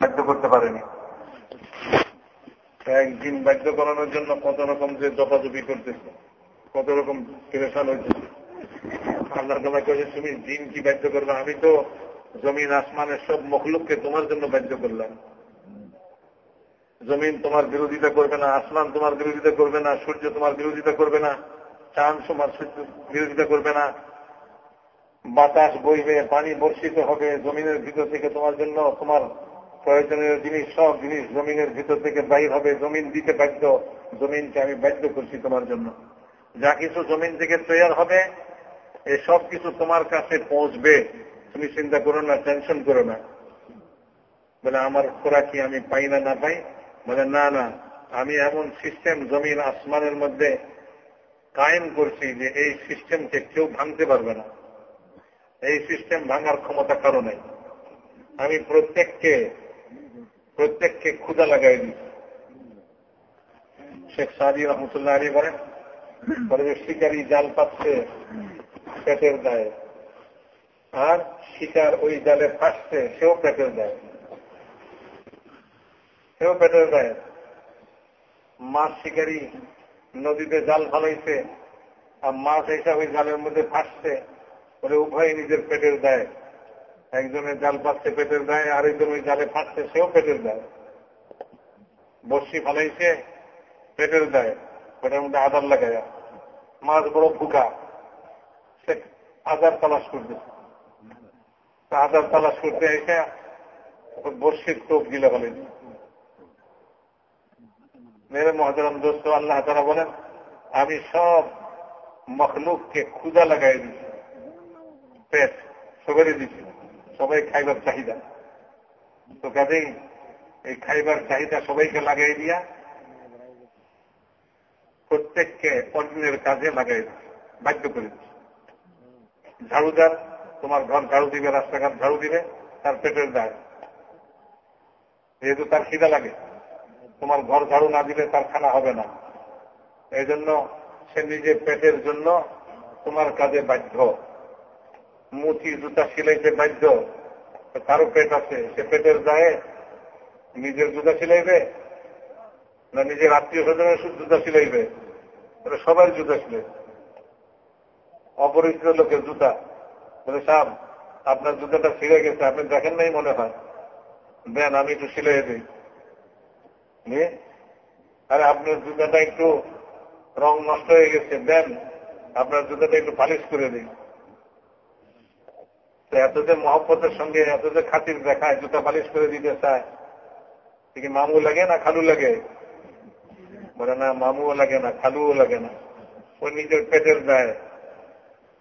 বাধ্য করতে পারেনি। একদিন বাধ্য করানোর জন্য কত রকম যে জপাজপি করতেছে, কত রকম পেরেশান হয়েছে আল্লাহ তোমার কাছে তুমি দিন কি বাধ্য করবে? আমি তো জমিন, আসমানের সব মখলুককে তোমার জন্য বাধ্য করলাম। জমিন তোমার বিরোধিতা করবে না, আসমান তোমার বিরোধিতা করবে না, সূর্য তোমার বিরোধিতা করবে না, চাঁদ তোমার সূর্য বিরোধিতা করবে না। বাতাস বইবে, পানি বর্ষিত হবে, জমিনের ভিতর থেকে তোমার জন্য তোমার প্রয়োজনীয় জিনিস, সব জিনিস জমিনের ভিতর থেকে বাইর হবে, জমিন দিতে বাধ্য, জমিনকে আমি বাধ্য করছি তোমার জন্য। যা কিছু জমিন থেকে তৈরি হবে, এ সব কিছু তোমার কাছে পৌঁছবে। তুমি চিন্তা করো না, টেনশন করো না। বলে, আমার খোরাকি আমি পাই না না পাই? বলে, না না, আমি এমন সিস্টেম জমিন আসমানের মধ্যে কায়েম করছি যে এই সিস্টেমকে কেউ ভাঙতে পারবে না। এই সিস্টেম ভাঙার ক্ষমতা কারও নেই। আমি প্রত্যেককে প্রত্যেককে ক্ষুদা লাগাই দিচ্ছি শেখ সাদি রহমতুল্লাহ আলী বলেন শিকারী জাল পাচ্ছে পেটের দায়ে, আর শিকার ওই জালে ফাঁসছে, সেও পেটের দেয়। সেও পেটের দেয়। মাছ শিকারী নদীতে জাল ফালাইছে, আর মাছ এসে ওই জালের মধ্যে ফাঁসছে, বলে উভয় নিজের পেটের দেয়। একজনের জাল পাচ্ছে পেটের দেয় আরেকজন ওই জালে ফাঁসছে সেও পেটের দেয় বর্ষি ফালাইছে, পেটের দেয় পেটের মধ্যে আদার লাগায়। মাছ বড় ফুকা সে আদার তালাশ করতেছে। আদার তালাশ করতে এসে বর্ষির টোপ গিলে ফেলেন মেরে মহাজরম দোস্ত, আল্লাহ তারা বলেন, আমি সব মখলুককে ক্ষুদা লাগাই দিচ্ছি পেট সবারই দিচ্ছি সবাই খাইবার চাহিদা। তো কাজেই এই খাইবার চাহিদা সবাইকে লাগাই দিয়া প্রত্যেককে অন্যের কাজে লাগাই বাধ্য করে ঝাড়ুদার তোমার ঘর ঝাড়ু দিবে, রাস্তাঘাট ঝাড়ু দিবে, তার পেটের দায়। যেহেতু তার খিদা লাগে, তোমার ঘর ঝাড়ু না দিলে তার খানা হবে না। এই জন্য সে নিজের পেটের জন্য তোমার কাজে বাধ্য। মুচি জুতা সিলাইতে বাধ্য তারও পেট আছে, সে পেটের দায়ে নিজের জুতা সিলাইবে? না নিজের আত্মীয় স্বজনের জুতা সিলাইবে? সবার জুতা সিলাইবে অপরিচিত লোকের জুতা। বলে সাহেব আপনার জুতাটা ছিঁড়ে গেছে, আপনি দেখেন নাই মনে হয়? দেন, আমি একটু সিলাই দিই। আরে আপনার জুতাটা একটু রং নষ্ট হয়ে গেছে, দেন, আপনার জুতাটা একটু পালিশ করে দিই। এত যে মহব্বতের সঙ্গে এত যে খাতির দেখায়, জুতা পালিশ করে দিতে চায়। কি মামু লাগে না, খালু লাগে? বলে, না, মামুও লাগে না, খালুও লাগে না। ও নিজের পেটের দেয়।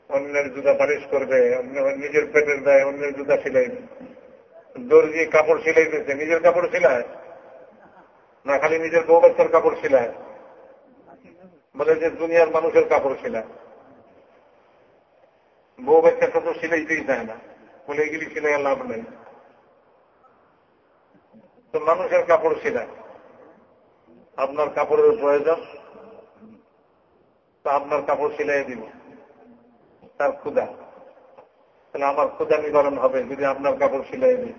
অন্যের জুতা পালিশ করবে নিজের পেটের দেয়, অন্যের জুতা সিলাইবে দর্জি কাপড় সিলাই সিলাইতেছে নিজের কাপড় সিলায়? না, খালি নিজের বউ বাচ্চার কাপড় সিলায়? বলে যে দুনিয়ার মানুষের কাপড় সিলায়। বউ বাচ্চাটা তো সিলাইতেই চায় না। বলে এগুলি সিলাই লাভ নেই। তো মানুষের কাপড় সিলায় আপনার কাপড়ের প্রয়োজন, তো আপনার কাপড় সিলাই দিব। তার ক্ষুদা তাহলে আমার ক্ষুদা নিবারণ হবে যদি আপনার কাপড় সিলাই দিই।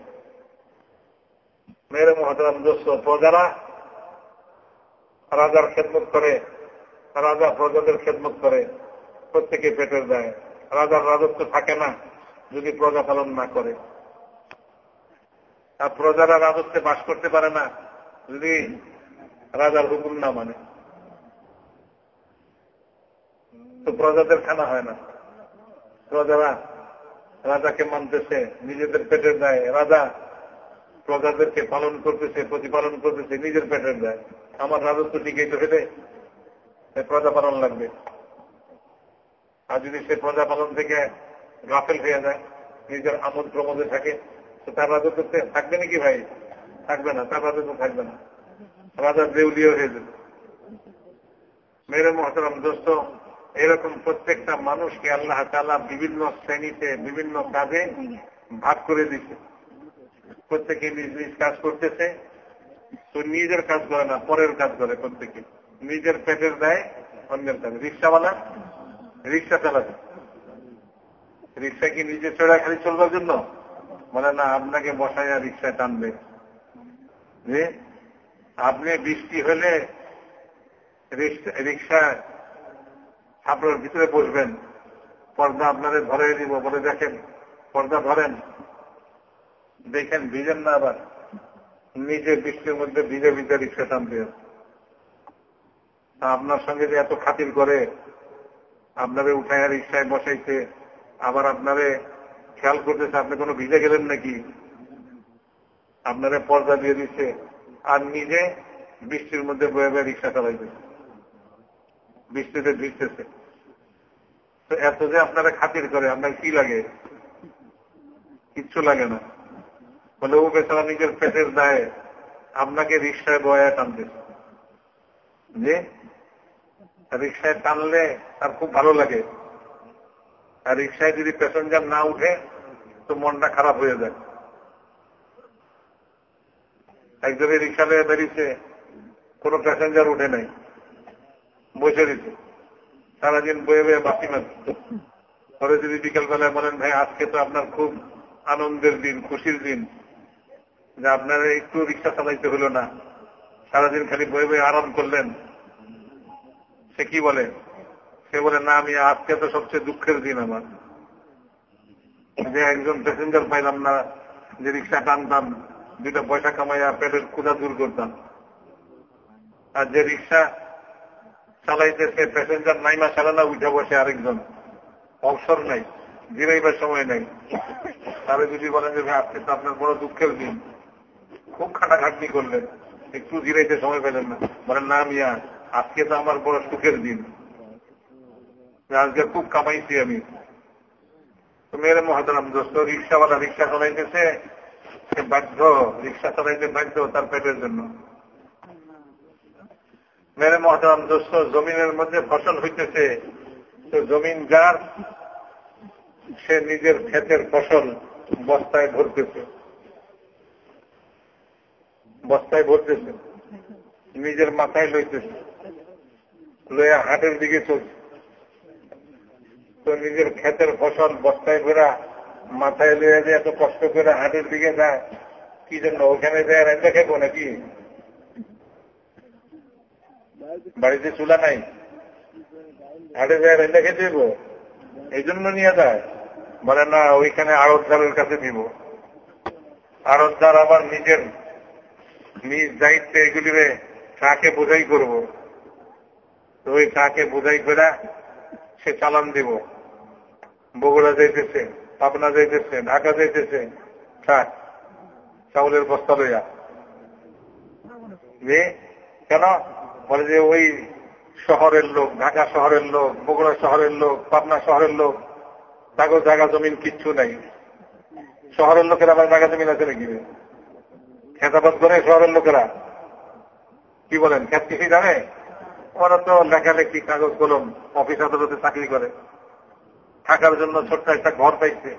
মেয়ের মহাতারাম দোস্ত প্রজারা রাজার খেদমত করে, রাজা প্রজাদের খেদমত করে, প্রত্যেকে পেটের দেয়। রাজার রাজত্ব থাকে না, যদি প্রজা পালন না করে। আর প্রজারা রাজত্বে বাস করতে পারে না, যদি রাজার হুকুম না মানে। তো প্রজাদের খানা হয় না। প্রজারা রাজাকে মানতেছে, নিজেদের পেটের দেয়। রাজা প্রজাদেরকে পালন করতেছে, প্রতিপালন করতেছে, নিজের পেটের দেয়। আমার রাজত্ব টিকে তো হেঁটে প্রজা পালন লাগবে। আর যদি সে প্রজা পালন থেকে গাফেল হয়ে যায়, নিজের আমোদ প্রমোদে থাকে, তো তার রাজত্ব থাকবে নাকি ভাই? থাকবে না, তার রাজত্ব থাকবে না। রাজা দেউলিও হয়ে যাবে। মেরে মহতরম, দোস্ত, এরকম প্রত্যেকটা মানুষকে আল্লাহ তালা বিভিন্ন শ্রেণীতে, বিভিন্ন কাজে ভাগ করে দিচ্ছে প্রত্যেকে নিজ নিজ কাজ করতেছে। তো নিজের কাজ করে না, পরের কাজ করে প্রত্যেকে। নিজের পেটের দেয় অন্যের কাজ। রিক্সাওয়ালা রিক্সা চালাবে। রিক্সা কি নিজে চড়া খালি চলবার জন্য? বলে, না, আপনাকে বসাইয়া রিক্সা টানবে। যে, আপনি বৃষ্টি হলে রিক্সা আপনার ভিতরে বসবেন। পর্দা আপনাদের ধরে দিব। বলে, দেখেন, পর্দা ধরেন। দেখেন, ভিজেন না আবার। নিজে বৃষ্টির মধ্যে ভিজে ভিজে রিক্সা টানতে আপনার সঙ্গে যে এত খাতির করে আপনারে উঠায় রিক্সায় বসাইছে আবার আপনারে খেয়াল করতেছে, আপনি কোনো ভিজে গেলেন নাকি? আপনারে পর্দা দিয়ে দিচ্ছে আর নিজে বৃষ্টির মধ্যে বয়ে বয়ে রিক্সা চালাইতেছে। বৃষ্টিতে ভিজতেছে। তো এত যে আপনারা খাতির করে, আপনার কি লাগে? কিচ্ছু লাগে না। বলে, ও বেচারা নিজের পেটের দায়ে আপনাকে রিক্সায় বয়া টানতেছে। যে রিক্সায় টানলে তার খুব ভালো লাগে। আর রিক্সায় যদি প্যাসেঞ্জার না উঠে, তো মনটা খারাপ হয়ে যায়। একজনে রিক্সা নিয়ে বেরিয়েছে, কোন প্যাসেঞ্জার উঠে নাই। বসে দিচ্ছে সারাদিন বয়ে বয়ে বাকি মারছে। পরে যদি বিকেলবেলায় বলেন, ভাই, আজকে তো আপনার খুব আনন্দের দিন, খুশির দিন। যে আপনার একটু রিক্সা চালাইতে হলো না। সারাদিন খালি বয়ে বয়ে আরাম করলেন। সে কি বলে? সে বলে, না, আমি আজকে তো সবচেয়ে দুঃখের দিন আমার। যে একজন প্যাসেঞ্জার পাইলাম না, যে রিক্সা টানতাম, দুইটা পয়সা কামাইয়া পেটের ক্ষুদা দূর করতাম। আর যে রিক্সা চালাইতেছে প্যাসেঞ্জার নাইমা ছাড়া না, উঠে বসে আরেকজন। অবসর নাই, জিরাইবার সময় নাই। তাহলে যদি বলেন যে আজকে তো আপনার বড় দুঃখের দিন। খুব খাটাখাটনি করলেন। একটু জিরাইতে সময় পেলেন না। বলেন, না, মিয়া আজকে তো আমার বড় সুখের দিন। আজকে খুব কামাইছি আমি। মেরে মহাতারাম, দোস্ত, রিক্সাওয়ালা রিক্সা চালাইতেছে, সে বাধ্য, রিক্সা চালাইতে বাধ্য তার পেটের জন্য। মেরে মহাতারাম, দোস্ত, জমিনের মধ্যে ফসল হইতেছে, তো জমিন যার, সে নিজের ক্ষেতের ফসল বস্তায় ভরতেছে। বস্তায় ভরতেছে, নিজের মাথায় লইতেছে। লইয়া হাটের দিকে চলছে তো নিজের ক্ষেতের ফসল বস্তায় ফেরা মাথায় লইয়া যে এত কষ্ট করে হাটের দিকে যায়, কি জন্য ওখানে যায় রান্না খেবো নাকি? বাড়িতে চুলা নাই। হাটে যায় রান্না খেতে দেবো এই জন্য নিয়ে যায়। বলে, না, ওইখানে আড়তদারের কাছে দিব আড়তদার আবার নিজের, নিজ দায়িত্বে এগুলিরে কাকে বোঝাই করব? ওই কাকে বোঝাই করে সে চালান দিব? বগুড়া যাইতেছে, পাবনা যাইতেছে, ঢাকা যাইতেছে। ট্রাক চাউলের বস্তা লইয়া। কেন? বলে যে ওই শহরের লোক, ঢাকা শহরের লোক, বগুড়া শহরের লোক, পাবনা শহরের লোক তাকে জায়গা জমিন কিচ্ছু নাই। শহরের লোকেরা আবার জায়গা জমিন আছে নাকি? খেতাবাদ করে শহরের লোকেরা। কি বলেন খ্যাত কিছু জানে? ওরা তো লেখালেখি কাগজ কলম অফিস আদালতে চাকরি করে। থাকার জন্য ছোট্ট একটা ঘর পাইছে।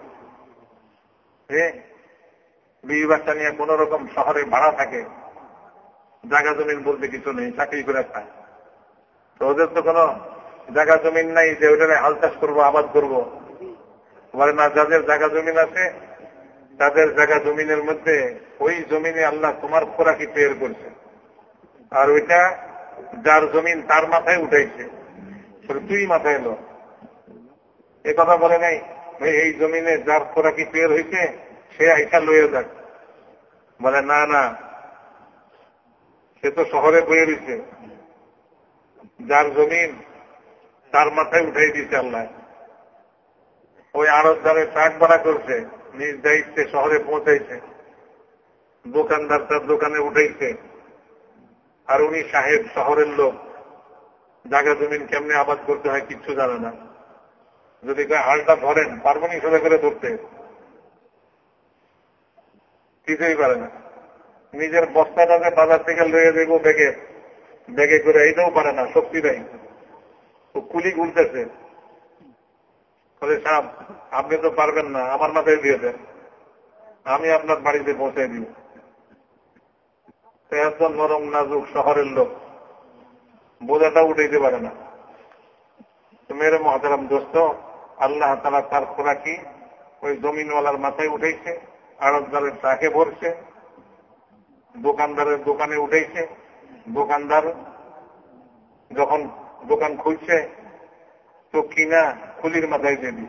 বিবি বাচ্চা নিয়ে কোন রকম শহরে ভাড়া থাকে। জায়গা জমিন বলতে কিছু নেই, চাকরি করে খায়। তো ওদের তো কোনো জায়গা জমিন নাই যে ওইখানে হাল চাষ করব, আবাদ করব। বলে না, যাদের জায়গা জমিন আছে, তাদের জায়গা জমিনের মধ্যে ওই জমিনে আল্লাহ তোমার খোরাকি তৈরি করছে। আর ওইটা যার জমিন তার মাথায় উঠাইছে তুই মাথায় এলো। এ কথা বলে নাই এই জমিনে যার খোরাকি পের হয়েছে সে আইসা লইয়ে যাক। বলে, না না, সে তো শহরে বয়ে দিছে যার জমিন তার মাথায় উঠাই দিছে আল্লাহ। ওই আড়তদারে ট্রাক ভাড়া করছে, নিজ দায়িত্বে শহরে পৌঁছাইছে। দোকানদার তার দোকানে উঠাইছে। আর উনি সাহেব শহরের লোক। জায়গা জমিন কেমনে আবাদ করতে হয় কিচ্ছু জানে না। যদি হালটা ধরেন পারবেনি সোজা করে ধরতে। কিছুই পারে না। নিজের বস্তাটাকে বাজার থেকে লয়ে দেবো ব্যাগে ব্যাগে করে, এইটাও পারে না, শক্তি নেই। তো কুলি ঘুরতেছে। বলে সাপ আপনি তো পারবেন না, আমার মাথায় দিয়ে দেন। আমি আপনার বাড়িতে পৌঁছে দিব। এত নরম নাজুক শহরের লোক। বোঝাটা উঠাইতে পারে না। মেরে মহাতারাম দোস্ত, আল্লাহ তালা তার খোরাকি ওই জমিনওয়ালার মাথায় উঠেছে আড়তদারের তাকে ভরছে, দোকানদারের দোকানে উঠেছে দোকানদার যখন দোকান খুলছে, তো কিনা খুলির মাথায় দিচ্ছে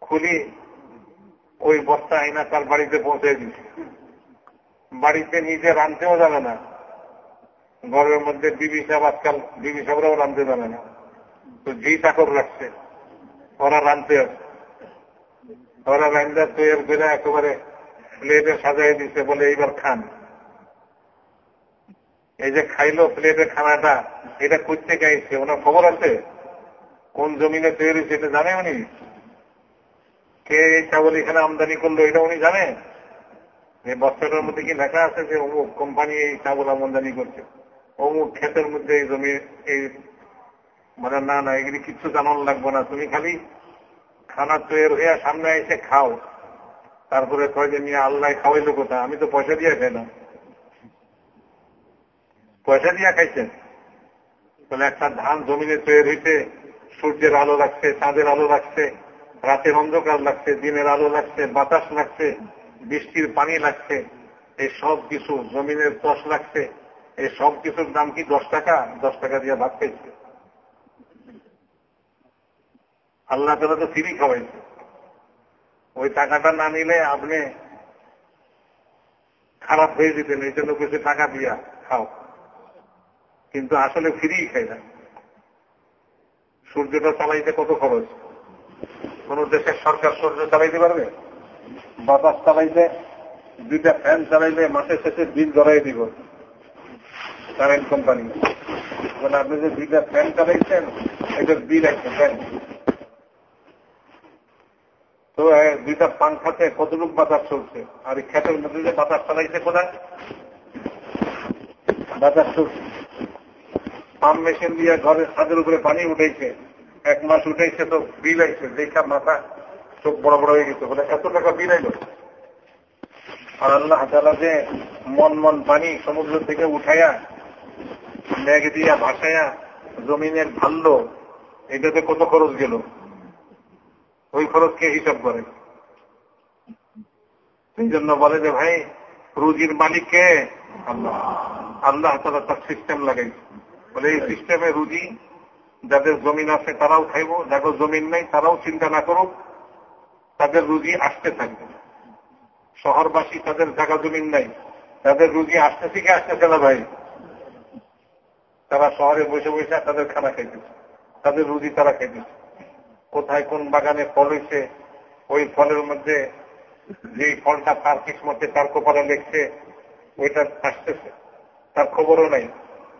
খুলি ওই বস্তা আইনা তার বাড়িতে পৌঁছে দিচ্ছে বাড়িতে নিজে রাঁধতেও যাবে না। ঘরের মধ্যে বিবি সাহেব আজকাল, বিবি সাহেবরাও রাঁধতে জানে না। তো জি চাকর রাখছে, ওরা রাঁধতে ওরা রান্দার তৈরি করে একেবারে প্লেটে সাজাই দিচ্ছে বলে এইবার খান। এই যে খাইলো প্লেটের খানাটা, এটা করতে গাইছে ওনার খবর আছে? কোন জমিনে তৈরি এটা জানে উনি? কে এই চাবল এখানে আমদানি করল, এটা উনি জানে? এই মধ্যে কি লেখা আছে যে অমুক কোম্পানি এই চাবল আমদানি করছে? অমুক ক্ষেতের মধ্যে এই জমি, এই মানে না না, এগুলি কিচ্ছু জানানো লাগবে না। তুমি খালি খানা তৈরি হয়ে সামনে এসে খাও। তারপরে কয় যে নিয়ে আল্লাহ খাওয়াইলো কোথায়? আমি তো পয়সা দিয়ে খাই না পয়সা দিয়ে খাইছেন? তাহলে একটা ধান জমিনে তৈরি হইতে সূর্যের আলো লাগছে, চাঁদের আলো লাগছে, রাতের অন্ধকার লাগছে, দিনের আলো লাগছে, বাতাস লাগছে। বৃষ্টির পানি লাগছে, এই সব কিছু, জমিনের দশ লাগছে, এই সব কিছুর দাম কি দশ টাকা? দশ টাকা দিয়ে ভাত খাইছে। আল্লাহ তালা তো ফিরি খাওয়াইছে। ওই টাকাটা না নিলে আপনি খারাপ হয়ে যেতেন, এই জন্য কিছু টাকা দিয়া খাও। কিন্তু আসলে ফ্রি খাই না। সূর্যটা চালাইতে কত খরচ? কোন দেশের সরকার সূর্য চালাইতে পারবে? বাতাস চালাইতে দুইটা ফ্যান চালাইলে মাসের শেষে বিল ধরাই দিব। Current company. মানে আপনি যে দুইটা ফ্যান চালাইছেন, এটার বিল একটা ফ্যান তো দুইটা পাংখাতে কতটুক বাতাস চলছে? আর এই খ্যাতের মধ্যে যে বাতাস চালাইছে কোথায়? বাতাস চলছে। পাম্প মেশিন দিয়ে ঘরের ছাদের উপরে পানি উঠেছে এক মাস উঠেছে তো বিল আইছে, দেখা মাথা চোখ বড় বড় হয়ে গেছে। বলে, এত টাকা বিল আইল আর আল্লাহ তালা যে মন মন পানি সমুদ্র থেকে উঠাইয়া ম্যাগ দিয়া ভাসাইয়া জমিনের ভাল্য এটাতে কত খরচ গেল? ওই খরচ কে হিসাব করে? সেই জন্য বলে যে, ভাই, রুজির মালিক কে? আল্লাহ। আল্লাহ তালা তার সিস্টেম লাগাইছে। বলে, এই সিস্টেমে রুজি, যাদের জমিন আছে তারাও খাইব, যাদের জমিন নেই তারাও চিন্তা না করুক তাদের রুজি আসতে থাকবে শহরবাসী তাদের জায়গা জমিন নাই। তাদের রুজি আসতে থেকে আসতেছে না ভাই। তারা শহরে বসে বসে তাদের খানা খাইতেছে। তাদের রুজি তারা খাইতেছে। কোথায় কোন বাগানে ফল হয়েছে ওই ফলের মধ্যে যে ফলটা তার কিসমতে, তার কপালে লেখছে, ওইটা আসতেছে। তার খবরও নাই।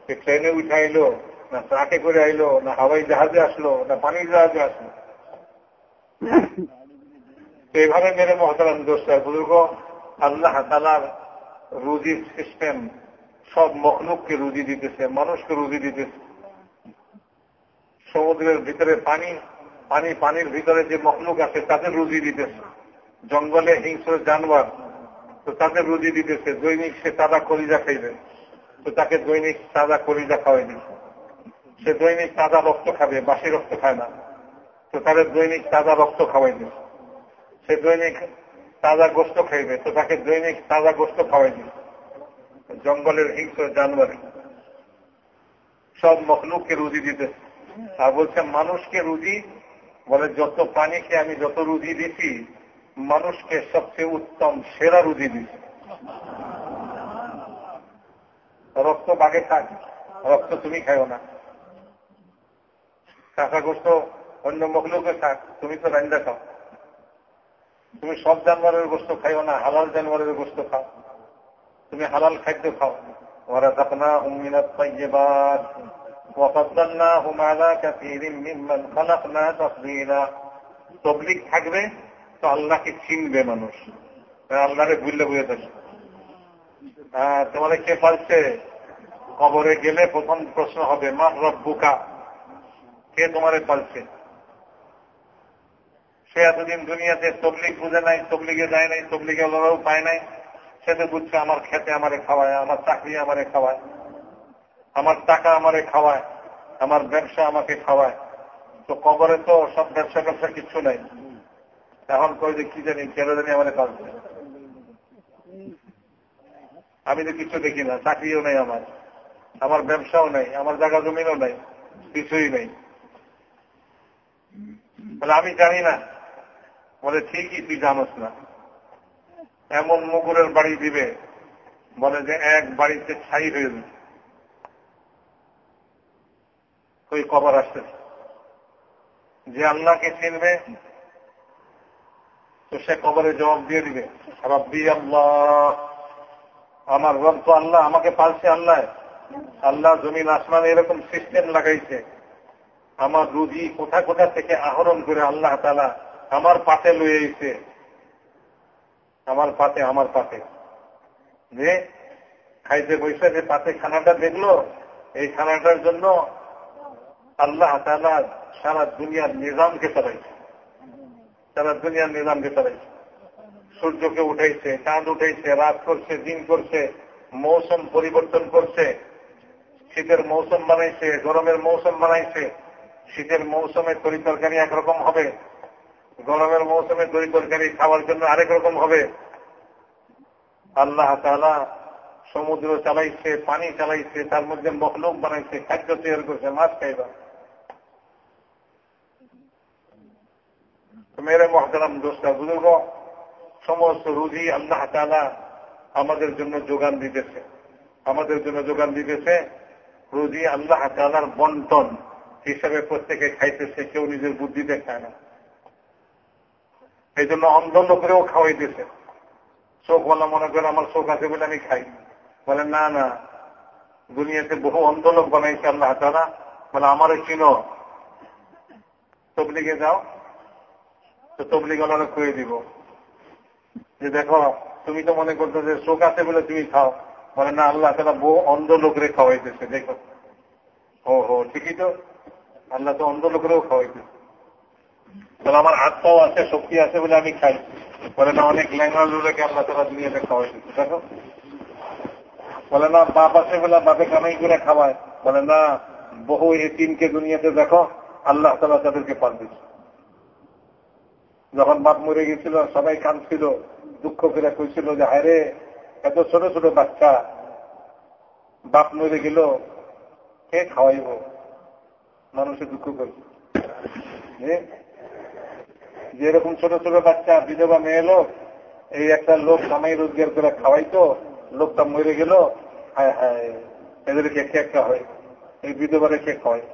সে ট্রেনে উঠে আইলো, না ট্রাকে করে আইলো, না হাওয়াই জাহাজে আসলো, না পানির জাহাজে আসলো। এইভাবে মেরে মহতারাম দোষটা বুজুর্গ, আল্লাহ তালার রুজির সিস্টেম সব মখলুককে রুজি দিতেছে, মানুষকে রুজি দিতেছে। সমুদ্রের ভিতরে পানি পানি, পানির ভিতরে যে মখলুক আছে তাদের রুজি দিতেছে। জঙ্গলে হিংস্র জানোয়ার, তো তাদের রুজি দিতেছে। দৈনিক সে তাজা কলিজা খাইবে, তো তাকে দৈনিক তাজা কলিজা খাওয়াই দিচ্ছে সে দৈনিক তাজা রক্ত খাবে বাসি রক্ত খায় না, তো তাদের দৈনিক তাজা রক্ত খাওয়াই দিচ্ছে সে দৈনিক তাজা গোস্ত খাইবে, তো তাকে দৈনিক তাজা গোস্ত খাওয়াই দিচ্ছে জঙ্গলের হিংস্র জানোয়ার। সব মখলুককে রুজি দিতেছে আর বলছে, মানুষকে রুজি? বলে, যত প্রাণীকে আমি যত রুজি দিছি, মানুষকে সবচেয়ে উত্তম সেরা রুজি দিছি। রক্ত বাঘে খাক রক্ত তুমি খাইও না। কাঁচা গোস্ত অন্য মখলুকে খাক তুমি তো রান্দা খাও। তুমি সব জানোয়ারের গোস্ত খাইও না হালাল জানোয়ারের গোস্ত খাও তুমি হালাল খাদ্য খাও ওরা তাপনা উমিনাত তাইয়্যিবাত وفضلناهم على كثير ممن خلقنا تفضيلا তবলিক থাকবে তো আল্লাহকে চিনবে মানুষ আল্লাহরে ভুললে বুঝে থাকবে তোমাদের কে পালছে কবরে গেলে প্রথম প্রশ্ন হবে মান রব্বুকা কে তোমারে পালছে সে এতদিন দুনিয়াতে তবলিক বুঝে নাই, তবলিগে যায় নাই, তবলিগে ওরাও পায় নাই। সে তো বুঝছে আমার খেতে আমারে খাওয়ায়, আমার চাকরি আমারে খাওয়ায়, আমার টাকা আমারে খাওয়ায়, আমার ব্যবসা আমাকে খাওয়ায়। তো কবরে তো সব ব্যবসা ব্যবসা কিচ্ছু নাই। এখন কই যে কি জানি, কেন জানি আমার পালছে আমি তো কিছু দেখি না, চাকরিও নেই আমার আমার ব্যবসাও নেই, আমার জায়গা জমিনও নেই, কিছুই নেই। বলে আমি জানি না বলে, ঠিকই তুই জানোস না। এমন মুগুরের বাড়ি দিবে, বলে যে, এক বাড়িতে ছাই হয়ে যাবে। ওই কবর আসতেছে। যে আল্লাহকে চিনবে, তো সে কবরে জবাব দিয়ে দিবে, রব্বি আল্লাহ, আমার রব তো আল্লাহ, আমাকে পালছে আল্লাহ। আল্লাহ জমিন আসমান এরকম সিস্টেম লাগাইছে। আমার রুজি কোথা কোথা থেকে আহরণ করে আল্লাহ তালা আমার পাতে লয়ে এসে আমার পাতে আমার পাতে। যে খাইতে বৈশা যে পাতে খানাটা দেখল, এই খানাটার জন্য আল্লাহ তালা সারা দুনিয়ার নিজামকে চালাইছে। সারা দুনিয়ার নিজামকে চালাইছে। সূর্যকে উঠাইছে, চাঁদ উঠাইছে, রাত করছে, দিন করছে, মৌসুম পরিবর্তন করছে। শীতের মৌসুম বানাইছে, গরমের মৌসুম বানাইছে। শীতের মৌসুমে তরি তরকারি একরকম হবে। গরমের মৌসুমে তরি তরকারি খাওয়ার জন্য আরেক রকম হবে। আল্লাহ তালা সমুদ্র চালাইছে, পানি চালাইছে, তার মধ্যে মখলুক বানাইছে, খাদ্য তৈরি করছে, মাছ খাইবা। মেরে মহতারাম দোষটা বুজুর্গ, সমস্ত রুজি আল্লাহ তালা আমাদের জন্য যোগান দিতেছে। আমাদের জন্য যোগান দিতেছে, রুজি আল্লাহ তালার বন্টন হিসাবে প্রত্যেকে খাইতেছে, কেউ নিজের বুদ্ধিতে খায় না। এই জন্য অন্ধ লোকেরও খাওয়াইতেছে বলা মনে করে আমার চোখ আছে বলে আমি খাই। বলে, না না, দুনিয়াতে বহু অন্ধ লোক বানাইছে আল্লাহ তালা বলে, আমারও চিনো। তবলিগে যাও। তো তবলিগ ওনারা খুঁয়ে দিব। যে দেখো, তুমি তো মনে করছ যে চোখ আছে বলে তুমি খাও। বলে, না, আল্লাহ তালা বহু অন্ধ লোকরে খাওয়াইতেছে দেখো। ও হো ঠিকই তো। আল্লাহ তো অন্ধ লোকেরও খাওয়াইতেছে বলে, আমার হাত পাও আছে, শক্তি আছে বলে আমি খাই। বলে, না, অনেক ল্যাংড়া লোকে আল্লাহ তালা দুনিয়াতে খাওয়াইতেছে দেখো। বলে, না, বাপ আছে বলে বাপে কামাই করে খাওয়ায়। বলে, না, বহু এতিমকে দুনিয়াতে দেখো, আল্লাহ তালা তাদেরকে পাল্টেছে যখন বাপ মরে গেছিল, সবাই কাঁদছিল, দুঃখ করে কইছিল যে হায়রে এত ছোট ছোট বাচ্চা। বাপ মরে গেল, কে খাওয়াইব? মানুষে দুঃখ করছে। যে এরকম ছোট ছোট বাচ্চা, বিধবা মেয়ে লোক, এই একটা লোক কামাই রোজগার করে খাওয়াইতো, লোকটা মরে গেল, হায় হায় এদেরকে কে হয়, এই বিধবারে কে খাওয়াই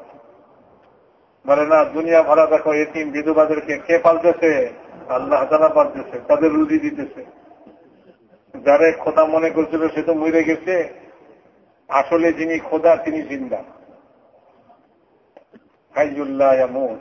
বলে, না, দুনিয়া ভরা দেখো এটিম বিধবাদেরকে কে পালতেছে? আল্লাহ তারা পালতেছে, তাদের রুজি দিতেছে। যারে খোদা মনে করছিল সে তো মরে গেছে, আসলে যিনি খোদা, তিনি জিন্দা। হাইজুল্লাহ মুদ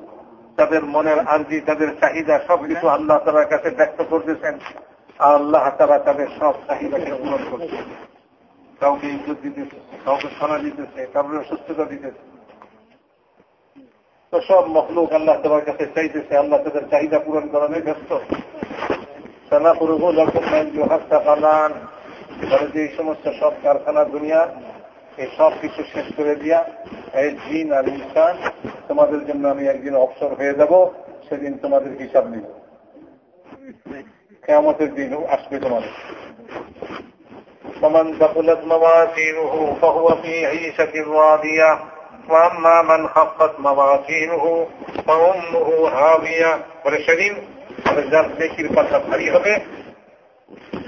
তাদের মনের আর্জি, তাদের চাহিদা সবকিছু আল্লাহ তালার কাছে ব্যক্ত করতেছেন। আর আল্লাহ তারা তাদের সব চাহিদাকে পূরণ করছে। কাউকে ইজ্জত দিতেছে, কাউকে সোনা দিতেছে, কাউকে সুস্থতা দিতেছে। তো সব মখলুক আল্লাহ তোমার কাছে চাইতেছে, আল্লাহ তাদের চাহিদা পূরণ করানো ব্যস্ত। সানা পুরুষ যখন যে সমস্ত সব কারখানা, দুনিয়া এই সব কিছু শেষ করে দিয়া এই জিন আর ইনসান তোমাদের জন্য আমি একদিন অবসর হয়ে যাব সেদিন তোমাদের হিসাব নিব কেমতের দিন আসবে তোমাদের ومن ثقلت موازينه فهو في عيشة راضية واما من خفت موازينه فامه هاوية বলে সেদিন যার নেকির পাতা ভারী হবে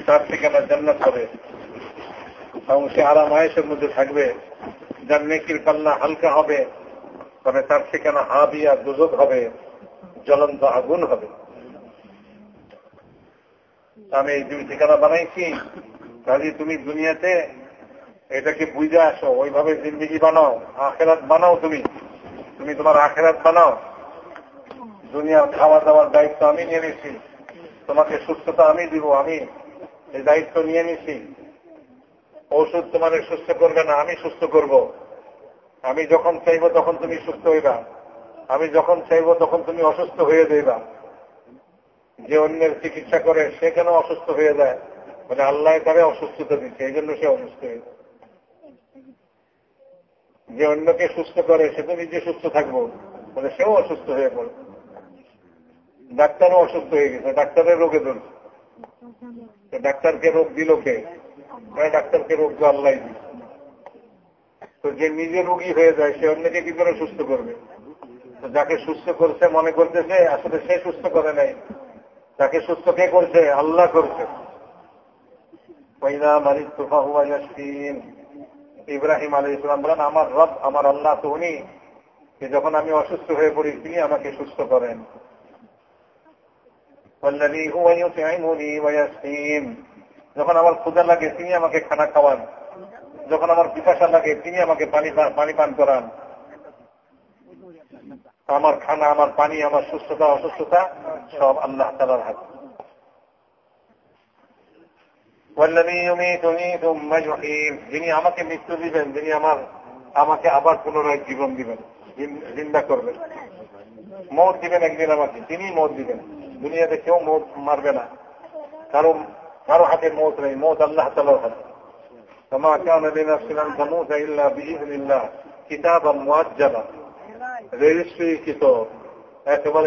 তার ঠিকানা জান্নাত হবে এবং সে আরাম আয়েসের মধ্যে থাকবে। যার নেকির পাল্লা হালকা হবে, তবে তার ঠিকানা হাবিয়া দুজক হবে, জ্বলন্ত আগুন হবে। আমি এই দুই ঠিকানা বানাইছি। কাজে তুমি দুনিয়াতে এটাকে বুঝে আসো, ওইভাবে জিন্দিগি বানাও, আখেরাত বানাও তুমি। তুমি তোমার আখেরাত বানাও। দুনিয়ার খাওয়া দাওয়ার দায়িত্ব আমি নিয়ে নিছি। তোমাকে সুস্থতা আমি দিব, আমি এই দায়িত্ব নিয়ে নিছি। ঔষধ তোমার সুস্থ করবে না, আমি সুস্থ করব। আমি যখন চাইব তখন তুমি সুস্থ হইবা। আমি যখন চাইব তখন তুমি অসুস্থ হয়ে যাইবা। যে অন্যের চিকিৎসা করে, সে কেন অসুস্থ হয়ে যায়? মানে আল্লাহ তারে অসুস্থতা দিচ্ছে, এই জন্য সে অসুস্থ হয়ে যে অন্যকে সুস্থ করে, সে তো নিজে সুস্থ থাকব। মানে সেও অসুস্থ হয়ে পড়ে। ডাক্তারও অসুস্থ হয়ে গেছে, ডাক্তারের রোগে ধরছে। ডাক্তারকে রোগ দিল কে? ডাক্তারকে রোগ তো আল্লাহ তো যে নিজে রোগী হয়ে যায়, সে অন্যকে কি করে সুস্থ করবে? যাকে সুস্থ করছে, মনে করতেছে, আসলে সে সুস্থ করে নাই। তাকে সুস্থ কে করছে? আল্লাহ করছে। ইব্রাহিম আলী ইসলাম বলেন, আমার রব, আমার আল্লাহ তো উনি। যখন আমি অসুস্থ হয়ে পড়ি, তিনি আমাকে সুস্থ করেন। যখন আমার ক্ষুদা লাগে, তিনি আমাকে খানা খাওয়ান। যখন আমার পিপাসা লাগে, তিনি আমাকে পানি পানি পান করান। আমার খানা, আমার পানি, আমার সুস্থতা, অসুস্থতা, সব আল্লাহ তালার হাত। যিনি আমাকে মৃত্যু দিবেন, যিনি আমার, আমাকে আবার পুনরায় জীবন দিবেন জিন্দা করবেন। মত দিবেন একদিন আমাকে তিনি মত দিবেন। দুনিয়াতে কেউ মত মারবে না। কারও কারও হাতে মৌত নেই মৌত আল্লাহ তালার হাতে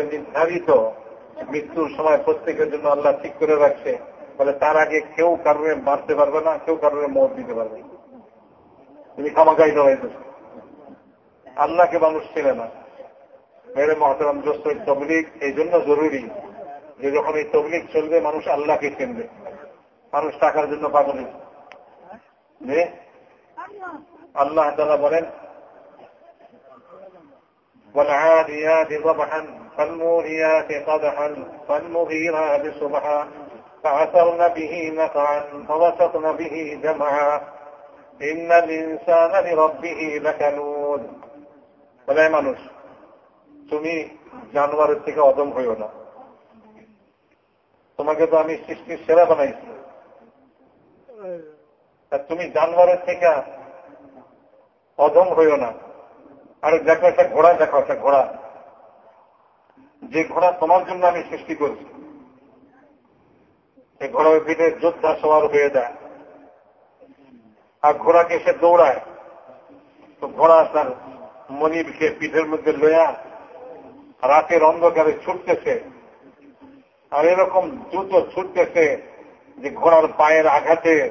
নির্ধারিত। মৃত্যুর সময় প্রত্যেকের জন্য আল্লাহ ঠিক করে রাখছে। ফলে তার আগে কেউ কারণে মারতে পারবে না, কেউ কারণে মত দিতে পারবে তুমি খামাকাই হয়েছে। আল্লাহকে মানুষ ছিল না। মেরে মহাতারাম জোস্তই তবলিক এই জন্য জরুরি যে যখন এই তবলিক চলবে, মানুষ আল্লাহকে চিনবে। মানুষ টাকার জন্য পাগল আল্লাহ তালা বলেন والعاديات ضبحا فالموريات قدحا فالمغيرات صبحا فعثرن به نقعا فوسطن به جمعا إن الإنسان لربه لكنود বলে মানুষ তুমি জানোয়ারের থেকে অদম হইও না তোমাকে তো আমি সৃষ্টির সেরা বানাইছি তুমি জানোয়ারের থেকে অদম হইও না। আর দেখো, একটা ঘোড়া, দেখো, একটা ঘোড়া। যে ঘোড়া তোমার জন্য আমি সৃষ্টি করছি এই ঘোড়ার পিঠে যোদ্ধা সবার হয়ে যায়। আর ঘোড়াকে সে দৌড়ায়। তো ঘোড়া তার মনিরকে পিঠের মধ্যে লইয়া রাতের অন্ধকারে ছুটতেছে। আর এরকম দ্রুত ছুটতেছে। যে ঘোড়ার পায়ের আঘাতে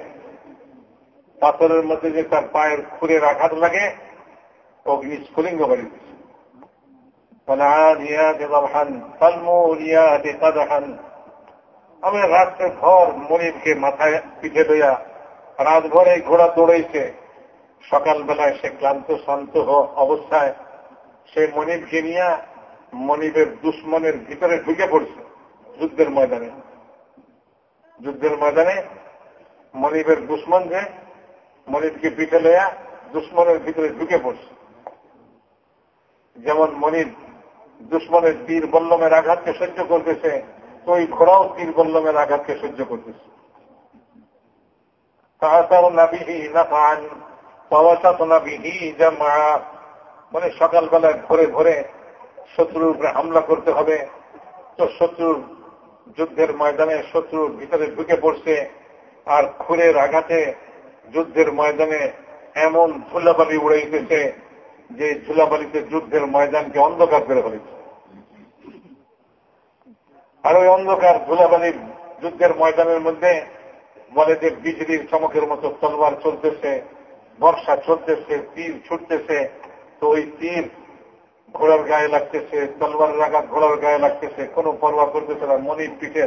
পাথরের মধ্যে যে তার পায়ের খুরের আঘাত লাগে অগ্নি স্ফুলিঙ্গ আমি রাত্রে ভর মনিরকে মাথায় পিঠে লইয়া রাত ভরে ঘোড়া দৌড়াইছে। সকালবেলায় সে ক্লান্ত, শান্ত অবস্থায় সে মনিরকে নিয়ে মনিরের দুশ্মনের ভিতরে ঢুকে পড়ছে যুদ্ধের ময়দানে। যুদ্ধের ময়দানে মনিবের দুশ্মন যে মনিরকে পিঠে লইয়া দুশ্মনের ভিতরে ঢুকে পড়ছে। যেমন মনির দুশ্মনের তীর বল্লমের আঘাতকে সহ্য করতেছে, ওই ঘোড়াও তীর বল্লমের আঘাতকে সহ্য করতেছে। মানে সকালবেলায় ভরে ভরে শত্রুর উপরে হামলা করতে হবে। তো শত্রুর যুদ্ধের ময়দানে শত্রুর ভিতরে ঢুকে পড়ছে আর খুরের আঘাতে যুদ্ধের ময়দানে এমন ধুলাবালি উড়াইতেছে যে ধুলাবালিতে যুদ্ধের ময়দানকে অন্ধকার করে ফেলেছে। আর ওই অন্ধকার ধুলাবালির যুদ্ধের ময়দানের মধ্যে বলে যে বিজলির চমকের মতো তলবার চলতেছে, বর্ষা চলতেছে, তীর ছুটতেছে। তো ওই তীর ঘোড়ার গায়ে লাগতেছে তলবার রাখা ঘোড়ার গায়ে লাগতেছে, কোনো পরোয়া করতেছে না মনির পিঠে।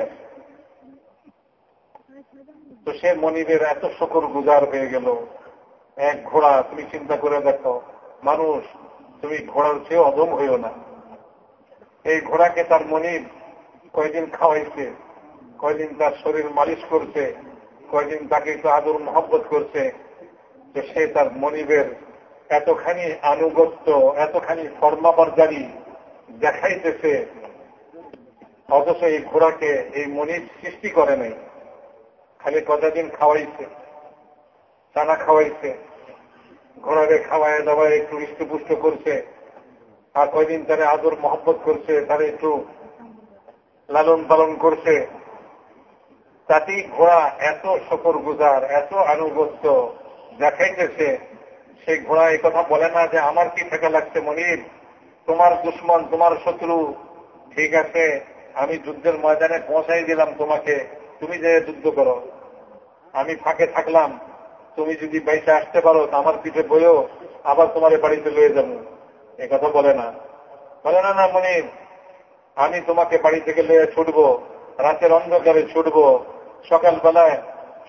তো সে মনিরের এত শকর গুজার হয়ে গেল। এক ঘোড়া, তুমি চিন্তা করে দেখো, মানুষ, তুমি ঘোড়ার চেয়ে অদম হইও না। এই ঘোড়াকে তার মনির কয়দিন খাওয়াইছে, কয়দিন তার শরীর মালিশ করছে, কয়দিন তাকে একটু আদর মহব্বত করছে, তো সে তার মনিবের এতখানি আনুগত্য, এতখানি ফর্মাবরদারি দেখাইতেছে, অথচ এই ঘোড়াকে এই মনির সৃষ্টি করে নাই। খালি কতদিন খাওয়াইছে, চানা খাওয়াইছে, ঘোড়ারে খাওয়ায় দাওয়ায় একটু হৃষ্টপুষ্ট করছে, আর কয়দিন তারে আদর মহব্বত করছে, তারে একটু লালন পালন করছে। তাতেই ঘোড়া এত শকর গুজার, এত আনুগত্য দেখাইতেছে সেই ঘোড়া এই কথা বলে না যে আমার কি থেকে লাগছে মনির তোমার দুশ্মন, তোমার শত্রু। ঠিক আছে, আমি যুদ্ধের ময়দানে পৌঁছাই দিলাম তোমাকে। তুমি যে যুদ্ধ করো। আমি ফাঁকে থাকলাম। তুমি যদি বাইসে আসতে পারো আমার পিঠে বইও, আবার তোমার বাড়িতে লয়ে যাব। এ কথা বলে না। বলে না না মনির আমি তোমাকে বাড়ি থেকে লয়ে ছুটবো। রাতের অন্ধকারে ছুটবো। সকালবেলায়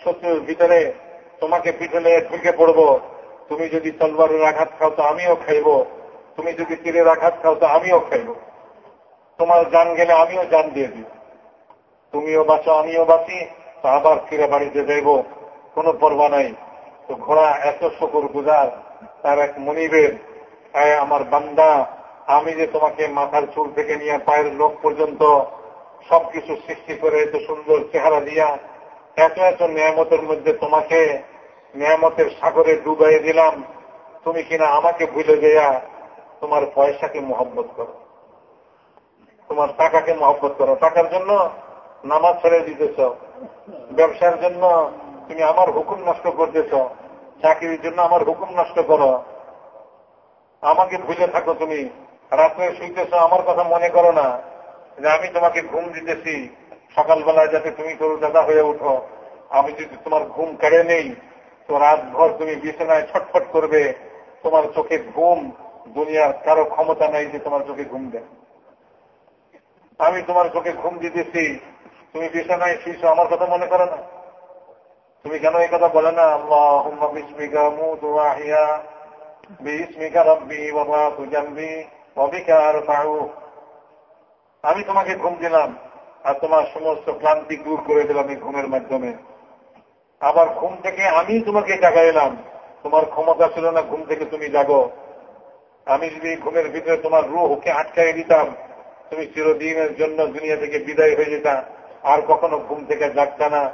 শত্রুর ভিতরে তোমাকে পিঠে লয়ে ঢুকে পড়ব। তুমি যদি তলবারের আঘাত খাও তো আমিও খাইব। তুমি যদি তীরের আঘাত খাও তো আমিও খাইব। তোমার যান গেলে আমিও যান দিয়ে দিব। তুমিও বাঁচো, আমিও বাঁচি, তো আবার ফিরে বাড়িতে যাইব। কোনো পর্বা নাই। তো ঘোড়া এত শকুর গুজার, তার এক মনিবের আমার বান্দা, আমি যে তোমাকে মাথার চুল থেকে নিয়ে পায়ের লোক পর্যন্ত সবকিছু সৃষ্টি করে এত সুন্দর চেহারা দিয়া, এত এত নিয়ামতের মধ্যে তোমাকে নিয়ামতের সাগরে ডুবাই দিলাম। তুমি কিনা আমাকে ভুলে দেয়া তোমার পয়সাকে মহব্বত করো। তোমার টাকাকে মহব্বত করো। টাকার জন্য নামাজ ছেড়ে দিতেছ। ব্যবসার জন্য তুমি আমার হুকুম নষ্ট করতেছ। চাকরির জন্য আমার হুকুম নষ্ট করো। আমাকে ভুলে থাকো তুমি। রাত্রে শুইতেছ, আমার কথা মনে করো না যে আমি তোমাকে ঘুম দিতেছি। সকালবেলায় যাতে তুমি করু দাদা হয়ে উঠো আমি যদি তোমার ঘুম কেড়ে নেই তো রাতভর তুমি বিছানায় ছটফট করবে, তোমার চোখে ঘুম, দুনিয়ার কারও ক্ষমতা নাই যে তোমার চোখে ঘুম দেয়। আমি তোমার চোখে ঘুম দিতেছি, তুমি বিছানায় শুইছ, আমার কথা মনে করো না। তুমি কেন এই কথা বলে না? আমি তোমাকে ঘুম দিলাম আর তোমার সমস্ত ক্লান্তি দূর করে দিলাম এই ঘুমের মাধ্যমে। আবার ঘুম থেকে আমি তোমাকে জাগা এলাম। তোমার ক্ষমতা ছিল না ঘুম থেকে তুমি জাগো। আমি যদি ঘুমের ভিতরে তোমার রুহকে আটকাই দিতাম, তুমি চিরদিনের জন্য দুনিয়া থেকে বিদায় হয়ে যেতা। আর কখনো ঘুম থেকে জাগতা না।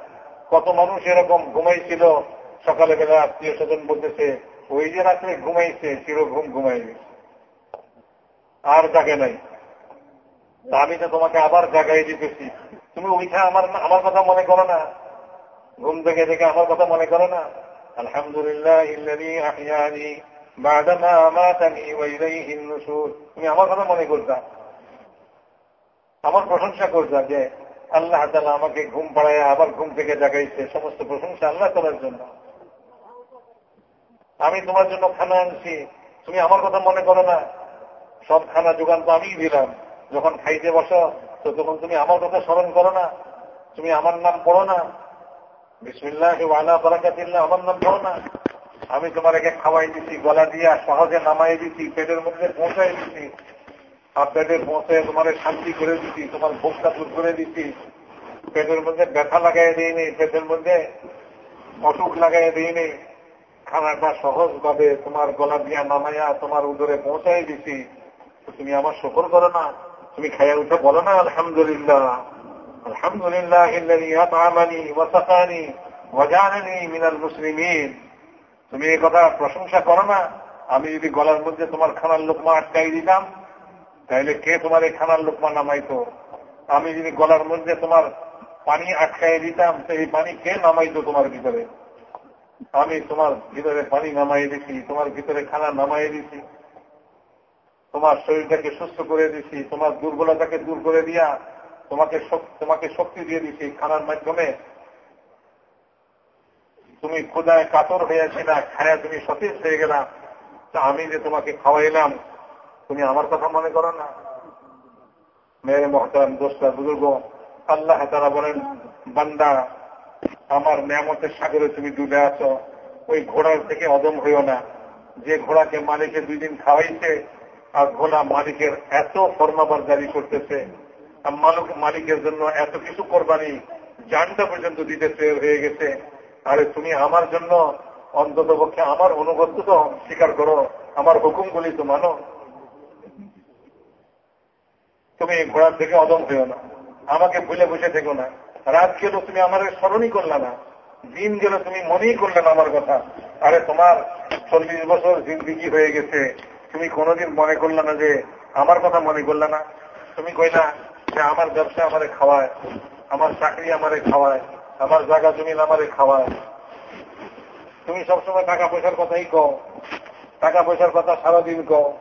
কত মানুষ এরকম ঘুমাইছিল। সকালে বেলা আত্মীয় স্বজন বলতেছে, ওই যে রাত্রে ঘুমাইছে চির ঘুম ঘুমাই আর জাগে নাই। আমি তো তোমাকে আবার জাগাই দিতেছি। তুমি ওইটা আমার আমার কথা মনে করো না। ঘুম থেকে থেকে আমার কথা মনে করো না। আলহামদুলিল্লাহ তুমি আমার কথা মনে করতা। আমার প্রশংসা করতা যে আল্লাহ তালা আমাকে ঘুম পাড়ায় আবার ঘুম থেকে জাগাইছে। সমস্ত প্রশংসা আল্লাহ তালার জন্য। আমি তোমার জন্য খানা আনছি। তুমি আমার কথা মনে করো না। সব খানা যোগান তো আমি দিলাম। যখন খাইতে বসো, তো তখন তুমি আমার কথা স্মরণ করো না। তুমি আমার নাম পড়ো না। বিসমিল্লাহ ওয়ালা বরাকাতিল্লাহ, আমার নাম না আমি তোমার একে খাওয়াই দিছি, গলা দিয়া সহজে নামাই দিছি, পেটের মধ্যে পৌঁছাই দিছি। আর পেটের পৌঁছে তোমার শান্তি করে দিছি, তোমার ভোগটা দূর করে দিছি। পেটের মধ্যে ব্যথা লাগাই দিইনি, পেটের মধ্যে অসুখ লাগাই দিইনি। খানাটা সহজভাবে তোমার গলা দিয়া নামাইয়া তোমার উদরে পৌঁছাই দিছি। তুমি আমার সফর করো না, তুমি খাইয়া উঠে বলো না, আলহামদুলিল্লাহ। আলহামদুলিল্লাহ ওয়াসাকানি ওয়াজানি মিনাল মুসলিমিন। তুমি এই কথা প্রশংসা করো না। আমি যদি গলার মধ্যে তোমার খানার লোকমা আটকাই দিতাম, তাহলে কে তোমার এই খানার লোকমা নামাইতো? আমি যদি গলার মধ্যে তোমার পানি আটকাই দিতাম, সেই পানি কে নামাইতো তোমার ভিতরে? আমি তোমার ভিতরে পানি নামাই দিছি, তোমার ভিতরে খানা নামাই দিছি। তোমার শরীরটাকে সুস্থ করে দিছি, তোমার দুর্বলতাকে দূর করে দিয়া তোমাকে তোমাকে শক্তি দিয়ে দিছি খানার মাধ্যমে। তুমি খোদায় কাতর হয়েছে না, খায়া তুমি সতেজ হয়ে গেলাম তা আমি যে তোমাকে খাওয়াইলাম, তুমি আমার কথা মনে করো না। মেয়ের মহতারাম দোষটা বুজুর্গ, আল্লাহ তারা বলেন, বান্দা, আমার নিয়ামতের সাগরে তুমি ডুবে আছো, ওই ঘোড়ার থেকে অদম হইও না। যে ঘোড়াকে মালিকে দুই দিন খাওয়াইছে, আর ঘোড়া মালিকের এত ফর্মাবার জারি করতেছে। মালিক মালিকের জন্য এত কিছু করবানি জানটা পর্যন্ত দিতে তৈরি হয়ে গেছে। আরে তুমি আমার জন্য অন্তত পক্ষে আমার অনুগত্য তো স্বীকার করো, আমার হুকুমগুলি তো মানো। তুমি ঘোড়ার থেকে অদম হইও না, আমাকে ভুলে বসে থেকো না। রাত গেল তুমি আমার স্মরণই করলে না, দিন গেল তুমি মনেই করলে না আমার কথা। আরে তোমার চল্লিশ বছর জিন্দিগি হয়ে গেছে, তুমি কোনোদিন মনে করলে না যে আমার কথা মনে করলে না? তুমি কইলা যে আমার ব্যবসা আমারে খাওয়ায়, আমার চাকরি আমারে খাওয়ায়, আমার জায়গা জমিন আমারে খাওয়ায়। তুমি সবসময় টাকা পয়সার কথাই কও, টাকা পয়সার কথা সারাদিন কও।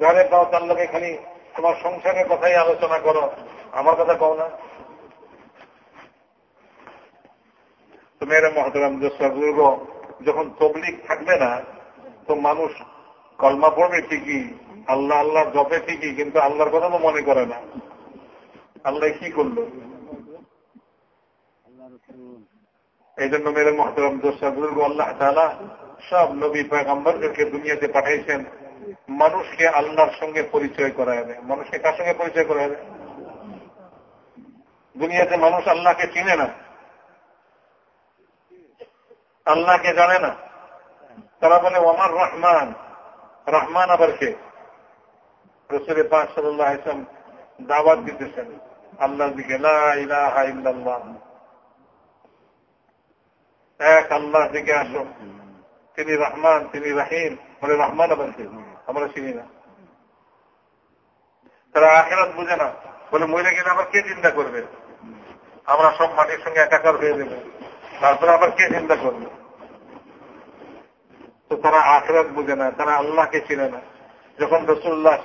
যারে পাও তার লোকে খালি তোমার সংসারের কথাই আলোচনা করো। আমার কথা কও না। তুমি এরা মহতরাম বুজুর্গ, যখন তবলিক থাকবে না, তো মানুষ কলমা পড়বে ঠিকই, আল্লাহ আল্লাহ জপে ঠিকই, কিন্তু আল্লাহর কথা তো মনে করে না। আল্লাহ কি করল? এই জন্য মেরে মহতরম দোষা বুজুর্গ আল্লাহ তালা সব নবী পয়গম্বরদেরকে দুনিয়াতে পাঠাইছেন মানুষকে আল্লাহর সঙ্গে পরিচয় করায় দেয় মানুষকে কার সঙ্গে পরিচয় করায় দেয় দুনিয়াতে মানুষ আল্লাহকে চিনে না। আল্লাহকে জানে না। তারা বলে ওমার রহমান। রহমান আবার কে? রসুল পাক সাল্লাহ দাওয়াত দিতেছেন। আল্লাহ দিকে ইল্লাল্লাহ। এক আল্লাহ দিকে আসো। তিনি রহমান, তিনি রাহিম। বলে রহমান আবার আমরা চিনি না। তারা আখেরাত বুঝে না। বলে মহিলা গেলে আবার কে চিন্তা করবে? আমরা সব মাটির সঙ্গে একাকার হয়ে দেব তারপরে আবার কে চিন্তা করবে? তো তারা আখরাত বুঝে না। তারা আল্লাহকে চিনে না। যখন রসুল্লাহ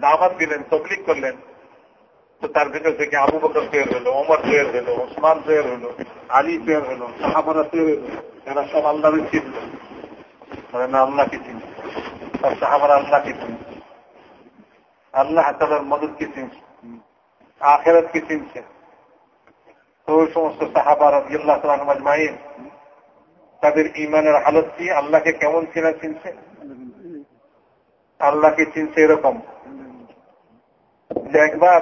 দাবাত দিলেন তবলিক করলেন তো তার ভিতর থেকে আবু বকর তৈরি হলো, ওমর তৈরি হলো, ওসমান তৈরি হলো, আলী তৈরি হলো, সাহাবারা তৈরি হলো এরা সব আল্লাহকে চিনল মানে আল্লাহকে চিনছে সব সাহাবারা আল্লাহকে চিনছে আল্লাহ তালার মদতকে চিনছে, আখেরাতকে চিনছে। তো ওই সমস্ত সাহাবার আল্লাহ তালা মাজমাইন তাদের ইমানের হালত কি? আল্লাহকে কেমন চেনা চিনছে? আল্লাহকে চিনছে এরকম। একবার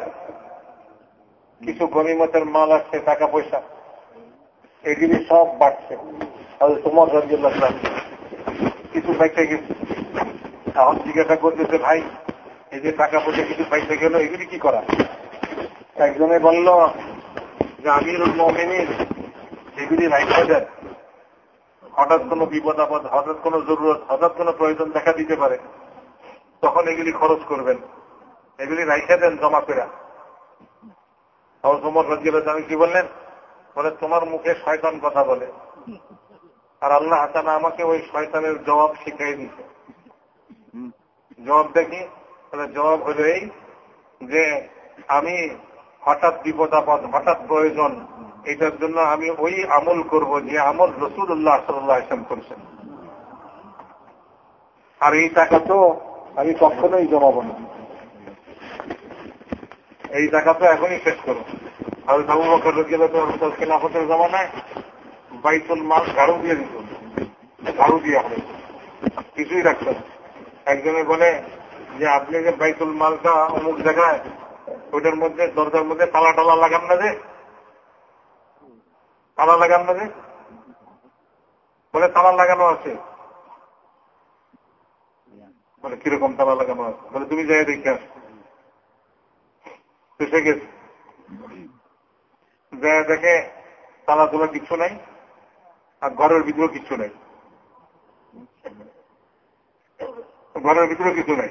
কিছু গণিমতের মাল আসছে টাকা পয়সা এগুলি সব বাড়ছে। তোমার কিছু পাইতে গেছে এখন জিজ্ঞাসা করতেছে, ভাই, এই যে টাকা পয়সা কিছু পাইতে গেল এগুলি কি করা? একজনে বলল, যে আমির মমিনীর এগুলি রাইখা দেন। হঠাৎ কোনো বিপদ আপদ, হঠাৎ কোনো জরুরত, হঠাৎ কোনো প্রয়োজন দেখা দিতে পারে। তখন এগুলি খরচ করবেন। এগুলি রাইখা দেন জমা পেরা আমি কি বললেন? বলে তোমার মুখে শয়তান কথা বলে। আর আল্লাহ হাসানা আমাকে ওই শয়তানের জবাব শিখাই দিছে জবাব দেখি তাহলে জবাব হল এই যে আমি হঠাৎ বিপদ আপদ হঠাৎ প্রয়োজন এটার জন্য আমি ওই আমল করব যে আমল রসুল্লাহ সাল্লাহ ইসলাম করছেন। আর এই টাকা তো আমি কখনোই জমাবো না। এই টাকা তো এখনই শেষ করো। আর বাবু বকর গেলে তো খেলাফতের জমানায় বাইতুল মাল ঝাড়ু দিয়ে দিত। ঝাড়ু দিয়ে হবে কিছুই রাখত একজনে বলে যে, আপনি যে বাইতুল মালটা অমুক জায়গায় ওইটার মধ্যে, দরজার মধ্যে তালা টালা লাগান না যে? তালা লাগান না যে? বলে, তালা লাগানো আছে। বলে, কীরকম তালা লাগানো আছে? বলে, তুমি যাই দেখে আস। সে গেছে। দেখে তালা তোলা কিছু নাই, আর ঘরের ভিতরে কিছু নাই। ঘরের ভিতরে কিছু নাই।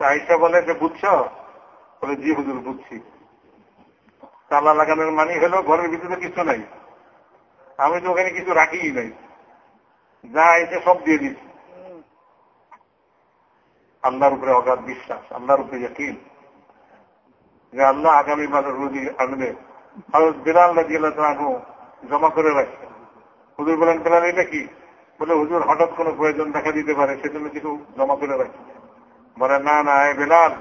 আইসা বলে যে, বুঝছ? বলে, জি হুজুর, বুঝছি। তালা লাগানোর মানি হলো ঘরের ভিতরে কিছু নাই। আমি তো ওখানে কিছু রাখিই নাই। যা এসে সব দিয়ে দিচ্ছি আল্লাহর উপরে অগাধ বিশ্বাস, আল্লাহর উপরে যকিন যে আল্লাহ আগামী মাসে রুজি আনবে। আর বিরাল আনু জমা করে রাখছে। হুজুর বলেন, বেলাল, এটা কি? বলে, হুজুর, হঠাৎ কোনো প্রয়োজন দেখা দিতে পারে, সেজন্য কিছু জমা করে রাখছে। বলে, না না, এ বিলাল,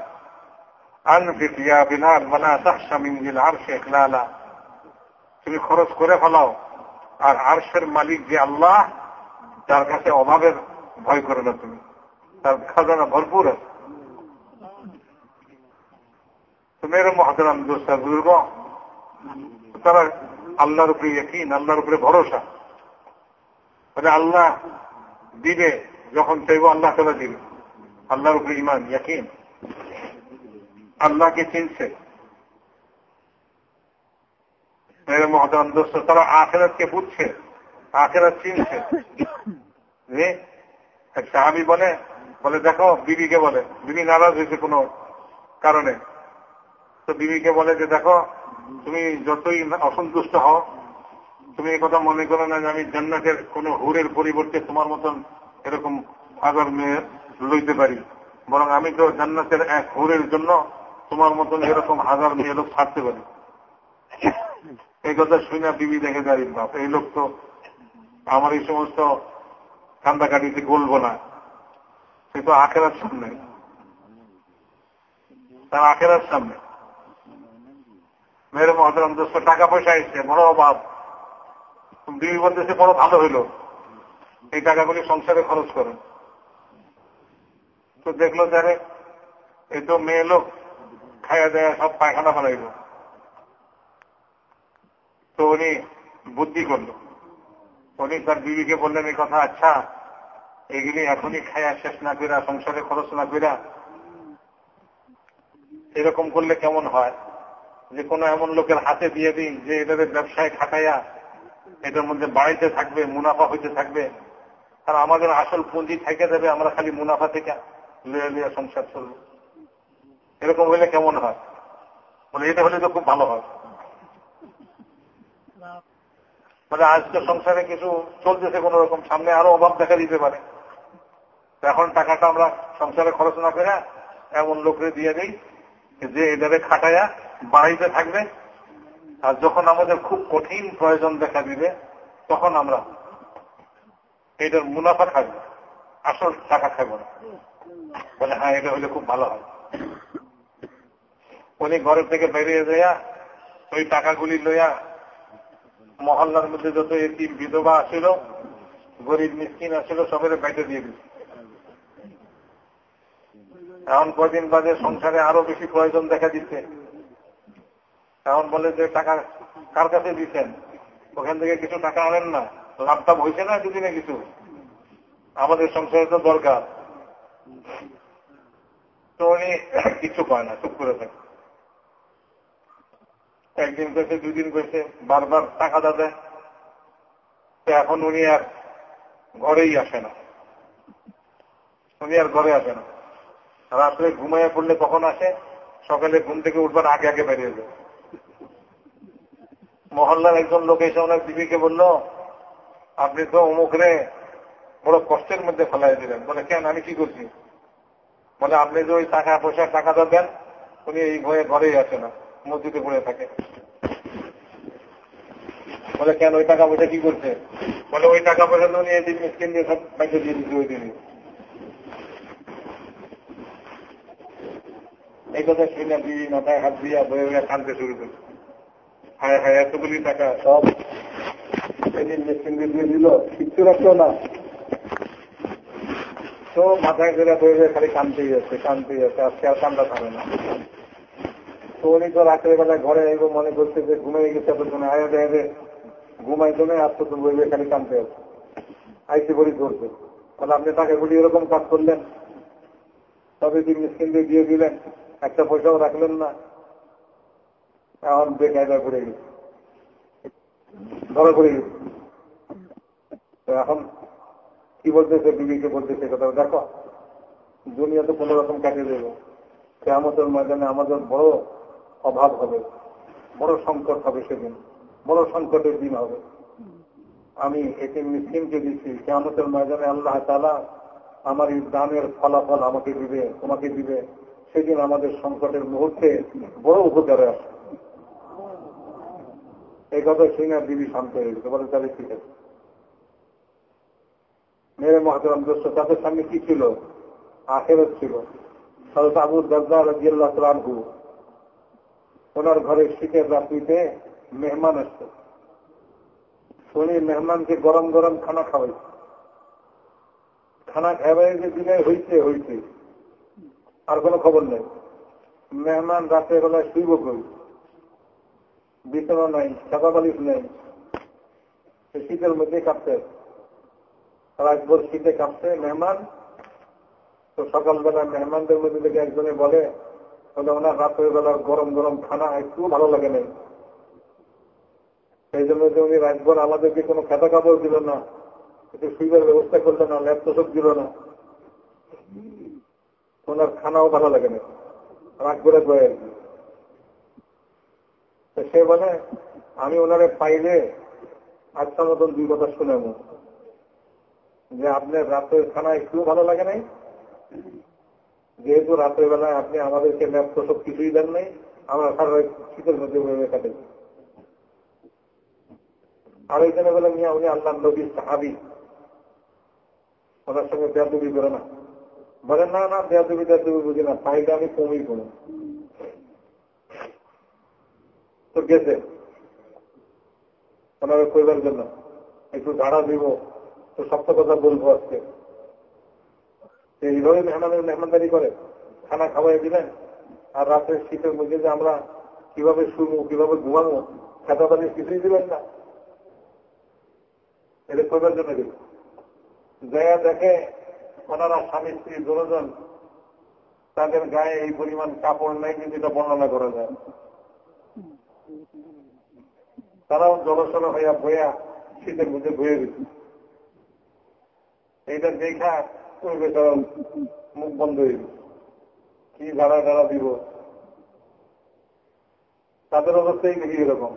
আনফিক ইয়া বিলাল মানা তাহসা মিনজিল আরশে ইখলালা। তুমি খরচ করে ফেলাও, আর আরশের মালিক যে আল্লাহ, তার কাছে অভাবের ভয় করে না তুমি। তার খাজানা ভরপুর আছে। মেরে মহাতারাম দোস্তা বুজুর্গ, তারা আল্লাহর উপরে ইয়কিন, আল্লাহর উপরে ভরসা। মানে আল্লাহ দিবে, যখন চাইব আল্লাহ তালা দিবে। আল্লাহর উপরে ইমান ইয়াকিন। আল্লাহকে চিনছে। মেরে মহতরম দোস্ত তারা আখেরাতকে বুঝছে, আখেরাত চিনছে। এক সাহাবি বলে বলে দেখো, বিবিকে বলে, বিবি নারাজ হয়েছে কোনো কারণে। তো বিবিকে বলে যে, দেখো, তুমি যতই অসন্তুষ্ট হও, তুমি কথা মনে করো না যে, আমি জান্নাতের কোনো হুরের পরিবর্তে তোমার মতন এরকম হাজার মেয়ে লইতে পারি। বরং আমি তো জান্নাতের এক হুরের জন্য তোমার মতন এরকম হাজার মেয়ে লোক ছাড়তে পারি। এই কথা শুনে বিবি দেখে দাঁড়িয়ে বাপ, এই লোক তো আমার এই সমস্ত কান্দাকাটিতে গলবো না। সে তো আখেরার সামনে। তার আখেরার সামনে। মেয়ের মহতরম দোস্ত টাকা পয়সা এসছে, বড় অভাব। বিবি বলতেছে, বড় ভালো হইল। এই টাকাগুলি সংসারে খরচ করেন তো দেখল যারে এই তো মেয়ে লোক, খাইয়া দেয়া, সব পায়খানা ফেলাইল তো উনি বুদ্ধি করল। উনি তার বিবিকে বললেন, এই কথা আচ্ছা এগুলি এখনই খায়া শেষ না কইরা, সংসারে খরচ না কইরা এরকম করলে কেমন হয়? যে কোনো এমন লোকের হাতে দিয়ে দিন যে এটাদের ব্যবসায় খাটাইয়া এটার মধ্যে বাড়িতে থাকবে, মুনাফা হইতে থাকবে। আর আমাদের আসল পুঁজি থেকে যাবে, আমরা খালি মুনাফা থেকে লুয়ে লুয়ে সংসার চলব। এরকম হইলে কেমন হয়? বলে, এটা হলে তো খুব ভালো হয়। মানে আজকে সংসারে কিছু চলতেছে কোন রকম সামনে আরও অভাব দেখা দিতে পারে। এখন টাকাটা আমরা সংসারে খরচ না করে এমন লোকরে দিয়ে দিই যে এটারে খাটাইয়া বাড়িতে থাকবে। আর যখন আমাদের খুব কঠিন প্রয়োজন দেখা দিবে, তখন আমরা এটার মুনাফা থাকবে আসল টাকা থাকব না। বলে হ্যাঁ এটা হলে খুব ভালো হয়। উনি ঘরের থেকে বেরিয়ে যাইয়া ওই টাকাগুলি লইয়া মহল্লার মধ্যে যত এটি বিধবা আসিল, গরিব মিসকিন আসিল, সবের বাইরে দিয়ে দিচ্ছে এখন কদিন বাদে সংসারে আরও বেশি প্রয়োজন দেখা দিচ্ছে। এখন বলে যে টাকা কার কাছে দিচ্ছেন? ওখান থেকে কিছু টাকা আনেন না। লাভ টাভ হয়েছে না দুদিনে কিছু? আমাদের সংসারে তো দরকার। তো উনি কিছু পায় না, চুপ করে থাকে। একদিন করেছে দুদিন করেছে বারবার টাকা দেবে তো এখন উনি আর ঘরেই আসে না। উনি আর ঘরে আসে না। রাত্রে ঘুমাইয়া পড়লে কখন আসে? সকালে ঘুম থেকে উঠবার আগে আগে বেরিয়ে যায়। মহল্লার একজন লোক এসে ওনার দিদিকে বলল, আপনি তো অমুকরে বড় কষ্টের মধ্যে ফেলাই দিলেন। বলে, কেন? আমি কি করছি? বলে, আপনি যে ওই টাকা পয়সা টাকা দেন, উনি এই ভয়ে ঘরেই আসে না, মসজিদে পড়ে থাকে। বলে, কেন? ওই টাকা পয়সা কি করছে? বলে, ওই টাকা পয়সা তো উনি এই দিন মিসকিন দিয়ে সব দিয়ে দিচ্ছে ওই দিনই। এই কথা শুনে দিদি মাথায় হাত দিয়া বয়ে বয়ে কানতে শুরু করছে হায় হায়, এতগুলি টাকা। সব সেদিন মেশিন দিয়ে দিল, কিচ্ছু রাখতো না। তো মাথায় করে বয়ে বয়ে খালি কানতেই যাচ্ছে কানতেই যাচ্ছে আজকে আর কান্দা থামে না। তো উনি তো রাত্রেবেলা ঘরে আইব মনে করছে যে ঘুমিয়ে গেছে এতক্ষণ, আয় দেখে ঘুমাই জমে আর তো বই বই খালি কানতে আছে। আইসি বড়ি করছে তাহলে আপনি তাকে বলি এরকম কাজ করলেন? তবে কি মিসকিন দিয়ে দিলেন? একটা পয়সাও রাখলেন না। এখন বেকায়দা করে গেছে ধরা পড়ে গেছে তো এখন কি বলতেছে, বিবিকে বলতেছে কথা দেখো, দুনিয়া তো কোন রকম কাটিয়ে দেবো। কেমতের ময়দানে আমাদের বড় অভাব হবে। বড় সংকট হবে সেদিন। বড় সংকটের দিন হবে। আমি এটি মিসকিনকে দিচ্ছি কেমতের ময়দানে আল্লাহ তালা আমার এই দানের ফলাফল আমাকে দিবে, তোমাকে দিবে। সেদিন আমাদের সংকটের মুহূর্তে বড় উপকারে আসে। এই কথা শুনে দিবি শান্ত হয়ে গেছে। বলে, তাহলে ঠিক আছে। মেরে মহাতরাম দোস্ত, তাদের সামনে কি ছিল? আখেরত ছিল। হজরত আবু দাদা রাজিয়াল্লাহ ওনার ঘরে শীতের রাত্রিতে মেহমান আসছে উনি মেহমানকে গরম গরম খানা খাওয়াইছে খানা খাওয়াই যে দিনে হইতে হইতে আর কোনো খবর নেই। মেহমান রাতের বেলায় শুইব কই? বিছানা নাই সাদা বালিশ নেই। শীতের মধ্যে কাঁপতে রাজভর শীতে কাঁপছে মেহমান। তো সকালবেলা মেহমানদের মধ্যে থেকে একজনে বলে, তাহলে ওনার রাতের বেলা গরম গরম খানা একটু ভালো লাগে নেই। সেই জন্য যে উনি রাতভর আমাদেরকে কোনো খাতা কাপড় দিল না, একটু সুইবার ব্যবস্থা করল না, ল্যাপটপ দিল না। ওনার খানাও ভালো লাগে না। রাগ করে দেয় সে বলে, আমি ওনারে পাইলে আচ্ছা মতন দুই কথা শুনে যে আপনার রাতের খানা একটু ভালো লাগে নাই। যেহেতু রাতের বেলায় আপনি আমাদেরকে ল্যাপটপ সব কিছুই দেন নাই, আমরা সারা শীতের মধ্যে ভেবে কাটে আর ওইখানে বলে, মিয়া, উনি আল্লাহ নবী, সাহাবি। ওনার সঙ্গে বেয়াদুবি করে না। বলেন না না বেয়াদুবি দেয়াদুবি বুঝি না, পাইলে আমি কমই করুন তো গেছে। ওনারা কইবার জন্য, একটু ধারা দিব, তো সত্য কথা বলব আজকে। এইভাবে মেহমানের মেহমানদারি করে, খানা খাওয়াই দিলেন। আর রাতের শীতের মধ্যে যে আমরা কীভাবে শুনব কীভাবে ঘুমাবো খাতা পানি কিছুই দিলেন না। এটা করবার জন্য দেখে ওনারা স্বামী, স্ত্রী, দুজন, তাদের গায়ে এই পরিমাণ কাপড় নেই কিন্তু এটা বর্ণনা করা যায়। তারাও জলসল হইয়া বইয়া শীতের মধ্যে বয়ে গেছে। এইটা দেখা ওই বেচারা মুখ বন্ধ হয়ে গেছে। কি ধারা ধারা দিব? তাদের অবস্থাই দেখি এরকম।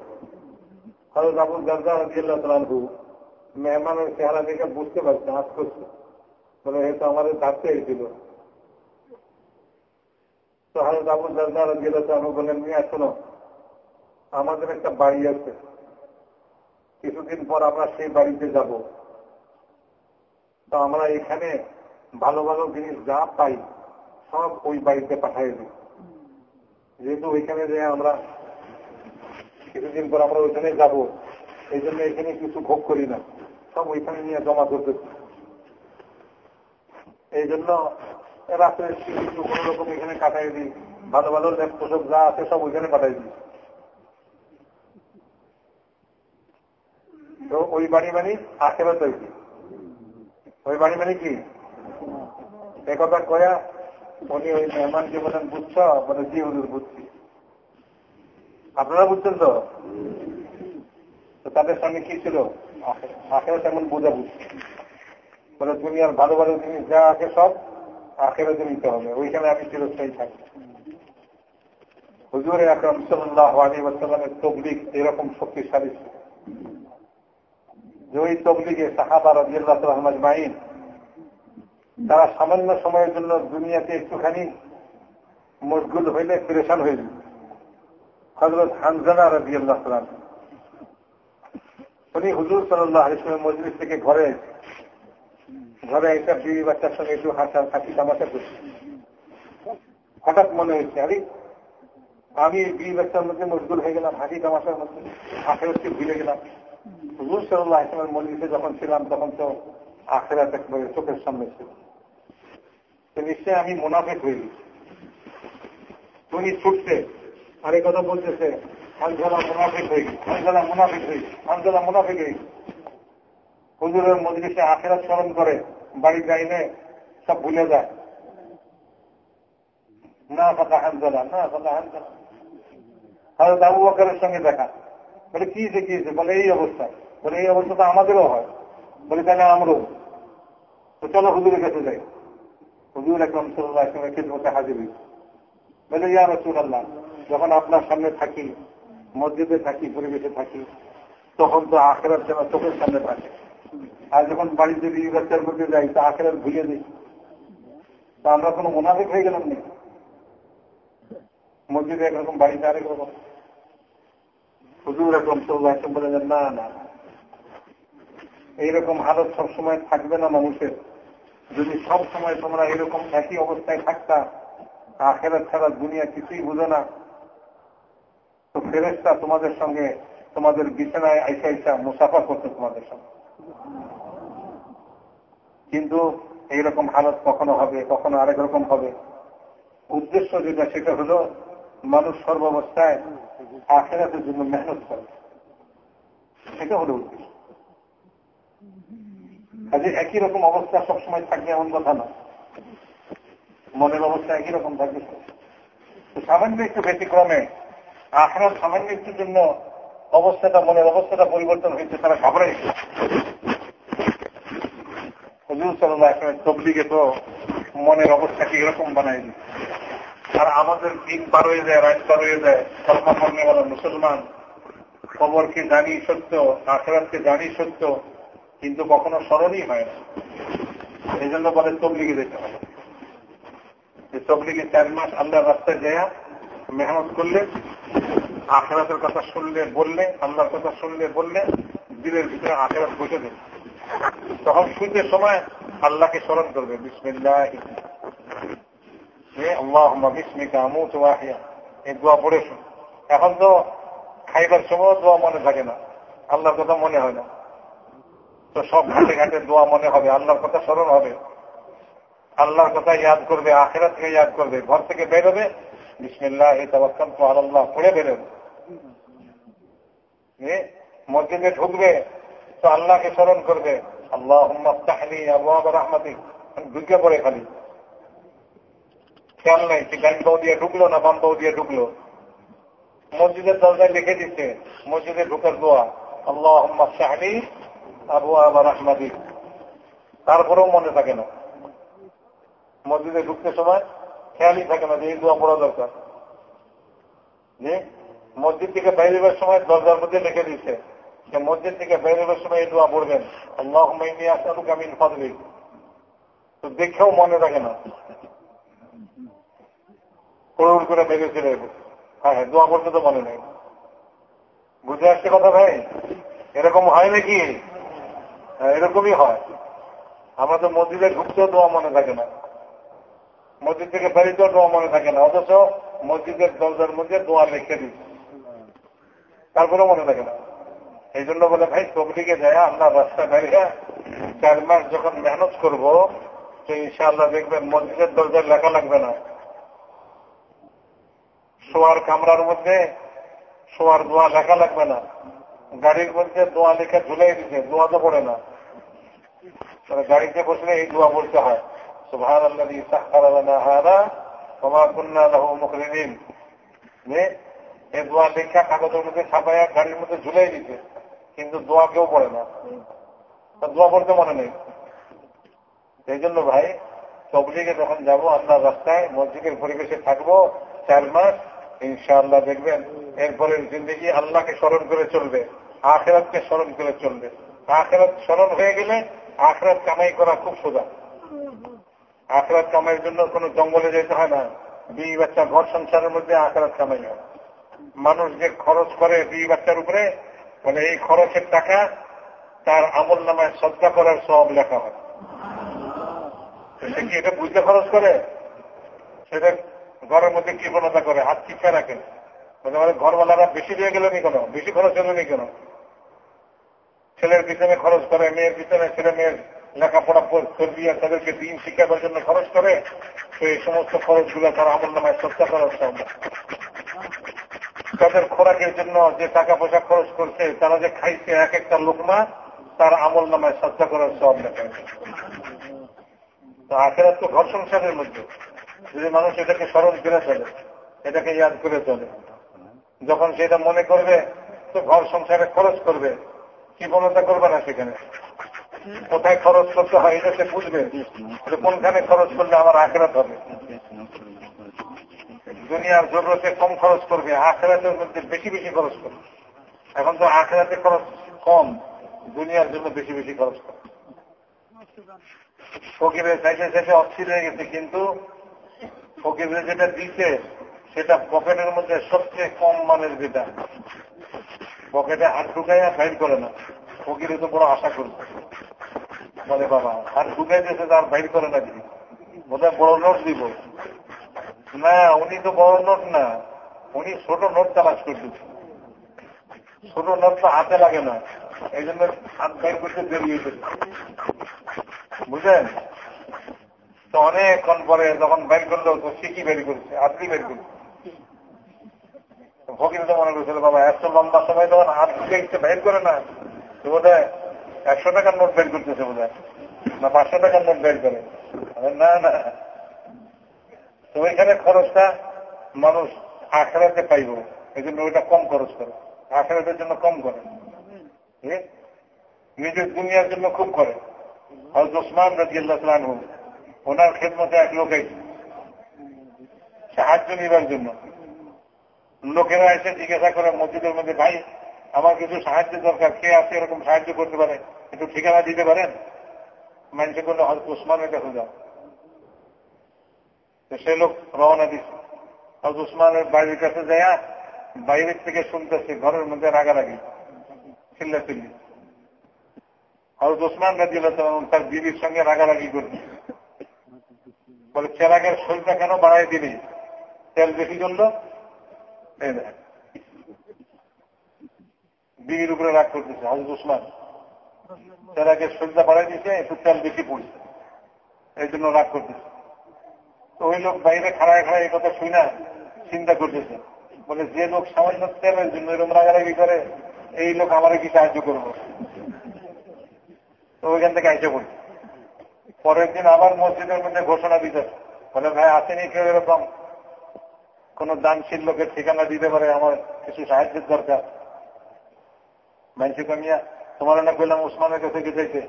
হয়তো আবুল গাজা রাজিয়াল্লাহ তালানহু মেহমানের চেহারা দেখে বুঝতে পারছে, হাত করছে বলে হয়তো আমাদের ডাকতে হয়েছিল তো হয়তো আবুল গাজা রাজিয়াল্লাহ তালানহু বলেন নিয়ে শোনো, আমাদের একটা বাড়ি আছে। কিছুদিন পর আমরা সেই বাড়িতে যাব। তো আমরা এখানে ভালো ভালো জিনিস যা পাই, সব ওই বাড়িতে পাঠাই দিই যেহেতু ওইখানে যে আমরা কিছুদিন পর আমরা ওইখানে যাব এই জন্য এখানে কিছু ভোগ করি না। সব ওইখানে নিয়ে জমা করতে এই জন্য রাত্রে কিছু কোন রকম এখানে কাটাই দিই। ভালো ভালো পোশাক যা আছে সব ওইখানে পাঠাই দিই। তো ওই বাড়ি মানে আশেপাশে তৈরি ওই বাড়ি মানে কি? একথা কয়া উনি ওই মেহমানকে বলেন, বুঝছ? বলে, জি হুজুর, বুঝছি। আপনারা বুঝছেন তো? তাদের সঙ্গে কি ছিল? আখেরা তেমন বোঝা বুঝছি বলে আর ভালো ভালো জিনিস যা আছে সব আখেরাতে নিতে হবে। ওইখানে আমি চিরস্থায়ী থাকি হুজুরে আকরম সাল্লাহ আলী ওয়াসাল্লামের তবলিক এরকম শক্তিশালী ছিল। যে ওই তবলিগে সাহাবা রাজিয়াল্লাহ রহমান মাইন তারা সামান্য সময়ের জন্য দুনিয়াতে একটুখানি মশগুল হইলে পরেশান হয়ে যেত। হজরত হানজানা রাজি আল্লাহ সালাম উনি হুজুর সাল্লাহ আলিসের মজলিস থেকে ঘরে ঘরে একটা বিবি বাচ্চার সঙ্গে একটু হাসা হাসি তামাশা করছে। হঠাৎ মনে হয়েছে আরে, আমি বিবি বাচ্চার মধ্যে মজগুল হয়ে গেলাম, হাসি তামাশার মধ্যে হাসে হচ্ছে, ভুলে গেলাম। হুজুর সাল্লাহ ইসলামের মজলিসে যখন ছিলাম, তখন তো আখেরাত একবারে চোখের সামনে ছিল। তো নিশ্চয় আমি মুনাফেক হয়ে গেছি। তুমি ছুটছে আর কথা বলতেছে আঞ্জলা মুনাফিক হয়ে গেছে আঞ্জলা মুনাফিক হয়ে গেছে আঞ্জলা মুনাফিক হয়ে গেছে। হুজুরের মজলিসে আখেরাত স্মরণ করে বাড়ি যাইলে সব ভুলে যায়। না ফাঁকা হানজলা না ফাঁকা হানজলা হয়তো আবু বকরের সঙ্গে দেখা। বলে, কি দেখিয়েছে বলে, এই অবস্থা। বলে, এই অবস্থা তো আমাদেরও হয়। বলে তাহলে আমরাও? তো চলো হুজুরের কাছে যাই। হুজুর একদম সাল্লাহ ইসলামের খেদমতে হাজির বলে, ইয়া রসুল যখন আপনার সামনে থাকি, মসজিদে থাকি, পরিবেশে থাকি, তখন তো আখেরার যেন চোখের সামনে থাকে। আর যখন বাড়িতে বিবি বাচ্চার মধ্যে যাই, তো আখেরার ভুলে দিই। তা আমরা কোনো মোনাফিক হয়ে গেলাম না মসজিদে একরকম, বাড়িতে আরেক রকম। হুজুর একরকম সাল্লাহ ইসলাম বলে না না। এইরকম হালত সবসময় থাকবে না মানুষের। যদি সব সময় তোমরা এরকম একই অবস্থায় থাকতা আখেরাত ছাড়া দুনিয়া কিছুই বুঝে না। তো ফেরেস্তা তোমাদের সঙ্গে, তোমাদের বিছানায় আইসা আইসা মুসাফা করতো তোমাদের সঙ্গে। কিন্তু এইরকম হালত কখনো হবে, কখনো আরেক রকম হবে। উদ্দেশ্য যেটা, সেটা হলো মানুষ সর্বাবস্থায় আখেরাতের জন্য মেহনত করে। সেটা হলো উদ্দেশ্য। কাজে একই রকম অবস্থা সবসময় থাকবে এমন কথা না। মনের অবস্থা একই রকম থাকবে। সামান্য একটু ব্যতিক্রমে, আখরাত সামান্য একটুর জন্য অবস্থাটা, মনের অবস্থাটা পরিবর্তন হয়েছে, তারা ঘাবড়াইছে হজুর সাল্লাহ তবলিগে তো মনের অবস্থাকে এরকম বানাই দিচ্ছে আর আমাদের দিন পার হয়ে যায়, রাত পার হয়ে যায় কলমা বলা মুসলমান খবরকে জানি সত্য আখরাতকে জানি সত্য, কিন্তু কখনো স্মরণই হয় না। এই জন্য বলে তবলিগে যেতে হবে। তবলিগে চার মাস আল্লাহ রাস্তায় যায় মেহনত করলে, আখেরাতের কথা শুনলে, বললে, আল্লাহর কথা শুনলে, বললে দিনের ভিতরে আখেরাত বসে দেবে তখন শুনতে সময় আল্লাহকে স্মরণ করবে, বিসমিল্লাহ। আল্লাহ বিস্মিকা আমুত ওয়াহিয়া। এই দোয়া পড়ে এখন তো খাইবার সময় দোয়া মনে থাকে না। আল্লাহর কথা মনে হয় না। তো সব ঘাটে ঘাটে দোয়া মনে হবে, আল্লাহর কথা স্মরণ হবে। আল্লাহর কথা ইয়াদ করবে আখেরা থেকে ইয়াদ করবে। ঘর থেকে বেরোবে বিসমিল্লাহ তাবাক্কাল তো আল্লাহ পড়ে বেরোবে। মসজিদে ঢুকবে তো আল্লাহকে স্মরণ করবে। আল্লাহ তাহলি আবু রহমাতি ঢুকে পড়ে খালি। খেয়াল নাই যে ডান পাও দিয়ে ঢুকলো না বাম পাও দিয়ে ঢুকলো? মসজিদের দরজায় লিখে দিচ্ছে মসজিদে ঢুকার দোয়া আল্লাহ শাহলি আবু আবার রহমাদি তারপরেও মনে থাকে না। মসজিদে ঢুকতে সময় খেয়ালই থাকে না যে এই দোয়া পড়া দরকার। মসজিদ থেকে বাইরেবার সময় দরজার মধ্যে লিখে দিচ্ছে যে মসজিদ থেকে বাইরেবার সময় এই দোয়া পড়বেন। আল্লাহ মাইনি আসালু কামিন ফদলি তো দেখেও মনে থাকে না। করুণ করে বেরিয়ে চলে হ্যাঁ হ্যাঁ দোয়া পড়তে তো মনে নেই। বুঝে আসছে কথা ভাই? এরকম হয় নাকি? হ্যাঁ এরকমই হয়। আমরা তো মসজিদে ঢুকতেও দোয়া মনে থাকে না। মসজিদ থেকে বেরিতেও দোয়া মনে থাকে না। অথচ মসজিদের দরজার মধ্যে দোয়া লিখে দিই তারপরেও মনে থাকে না। এই জন্য বলে, ভাই, তবলিগে যায় আল্লাহ রাস্তা বেরিয়ে চার মাস যখন মেহনত করব, তো ইনশাআল্লাহ দেখবেন মসজিদের দরজায় লেখা লাগবে না। শোয়ার কামরার মধ্যে শোয়ার দোয়া লেখা লাগবে না। গাড়ির মধ্যে দোয়া লেখা ঝুলাই দিচ্ছে দোয়া তো পড়ে না। গাড়িতে বসলে এই দোয়া বলতে হয়। সুভান আল্লাহ হারা তোমার কন্যা লহ মুখরিন এ দোয়া লেখা কাগজের মধ্যে ছাপাইয়া গাড়ির মধ্যে ঝুলাই দিচ্ছে কিন্তু দোয়া কেউ পড়ে না। দোয়া পড়তে মনে নেই। সেই জন্য ভাই তবলিগে যখন যাব আল্লাহ রাস্তায়, মসজিদের পরিবেশে থাকব চার মাস, ইনশাআল্লাহ দেখবেন এরপরে জিন্দগি আল্লাহকে স্মরণ করে চলবে, আখেরাতকে স্মরণ করে চলবে। আখেরাত স্মরণ হয়ে গেলে আখরাত কামাই করা খুব সোজা। আখরাত কামাইয়ের জন্য কোন জঙ্গলে যেতে হয় না। বিয়ে বাচ্চা ঘর সংসারের মধ্যে আখরাত কামাই হয়। মানুষ যে খরচ করে বিয়ে বাচ্চার উপরে মানে এই খরচের টাকা তার আমল নামায় শ্রদ্ধা করার সব লেখা হয়। সে কি এটা বুঝতে খরচ করে? সেটা ঘরের মধ্যে কৃপণতা করে, হাত চিপকা রাখে। মানে ঘরওয়ালারা বেশি দিয়ে গেলেনি কেন? বেশি খরচ হলেনি কেন? ছেলের পিছনে খরচ করে, মেয়ের পিছনে ছেলে মেয়ের লেখাপড়া আর তাদেরকে দিন শিক্ষা শিক্ষার জন্য খরচ করে, তো এই সমস্ত খরচগুলো তারা আমল নামায় সস্তা খরচ তাদের খোরাকের জন্য যে টাকা পয়সা খরচ করছে, তারা যে খাইছে এক একটা লোকমা, তার আমল নামায় সস্তা করার সব তো আখেরাত তো ঘর সংসারের মধ্যে। যদি মানুষ এটাকে স্মরণ করে চলে, এটাকে ইয়াদ করে চলে, যখন সেটা মনে করবে, তো ঘর সংসারে খরচ করবে কি বলতা করবে না সেখানে। কোথায় খরচ করতে হয়, এটা সে বুঝবে। কোনখানে খরচ করলে আমার আখেরাত হবে? দুনিয়ার জরুরতে কম খরচ করবে, আখেরাতের মধ্যে বেশি বেশি খরচ করবে। এখন তো আখেরাতে খরচ কম, দুনিয়ার জন্য বেশি বেশি খরচ করবে ফকিরের চাইতে চাইতে অস্থির হয়ে গেছে, কিন্তু ফকিরের যেটা দিচ্ছে সেটা পকেটের মধ্যে সবচেয়ে কম মানের যেটা। পকেটে হাত ঢুকাইয়া ফাইল করে না। ফকিরে তো বড় আশা করবে। বলে, বাবা, হাত ঢুকাই দিয়েছে তার বাইর করে না দিদি বোধহয় বড় নোট দিব। না উনি তো বড় নোট না। উনি ছোট নোট তালাশ করতেছে। ছোট নোট তো হাতে লাগে না। এই জন্য হাত বাইর করতে দেরি হয়েছে বুঝলেন? তো অনেকক্ষণ পরে যখন বের করল, তো শিখি বের করছে আপনি বের করছে। ফকির তো মনে করছিল, বাবা, এত লম্বা সময় তখন হাত ইচ্ছে বের করে না, তো বোধ হয় একশো টাকার নোট বের করতেছে বোধ হয় না, পাঁচশো টাকার নোট বের করে। না না তো ওইখানে খরচটা মানুষ আখড়াতে পাইব। এই জন্য ওইটা কম খরচ করে। আখেরাতের জন্য কম করে। নিজের দুনিয়ার জন্য খুব করে। হজরত ওসমান রাজিয়াল্লাহ তালু ওনার খেদমতে এক লোক সাহায্য নিবার জন্য। লোকেরা এসে জিজ্ঞাসা করে, মসজিদের মধ্যে, ভাই, আমার কিছু সাহায্য দরকার। কে আছে? এরকম সাহায্য করতে পারে? একটু ঠিকানা দিতে পারেন? মানুষে করলে হয়তো উসমানের কাছে যাও। সে লোক রওনা দিচ্ছে হয়তো উসমানের বাড়ির কাছে যায় বাইরের থেকে শুনতেছে, ঘরের মধ্যে রাগারাগি চিল্লা চিল্লি হয়তো উসমান রাজি তার বিবির সঙ্গে রাগারাগি করছে। বলে, চেরাগের শরীরটা কেন বাড়াই দিলি? তেল বেশি এই বিবির উপরে রাগ করতেছে হজরত উসমান। চেরাকে শরীরটা বাড়াই দিয়েছে একটু তেল বেশি পড়ছে। এই জন্য রাগ করতেছে। ওই লোক বাইরে খাড়ায় খাড়ায় এই কথা শুই না চিন্তা করতেছে। বলে, যে লোক সামান্য তেলের জন্য এরকম রাগারাগি করে, এই লোক আমার কি সাহায্য করব? তো ওইখান থেকে আইসে পড়ছে পরের দিন আবার মসজিদের মধ্যে ঘোষণা দিতে বলে, ভাই, আসেনি কেউ এরকম? কোন দানশীল লোকের ঠিকানা দিতে পারে আমার কিছু সাহায্যের দরকার? মানসি কামিয়া তোমার না বললাম উসমানের কাছে গেছে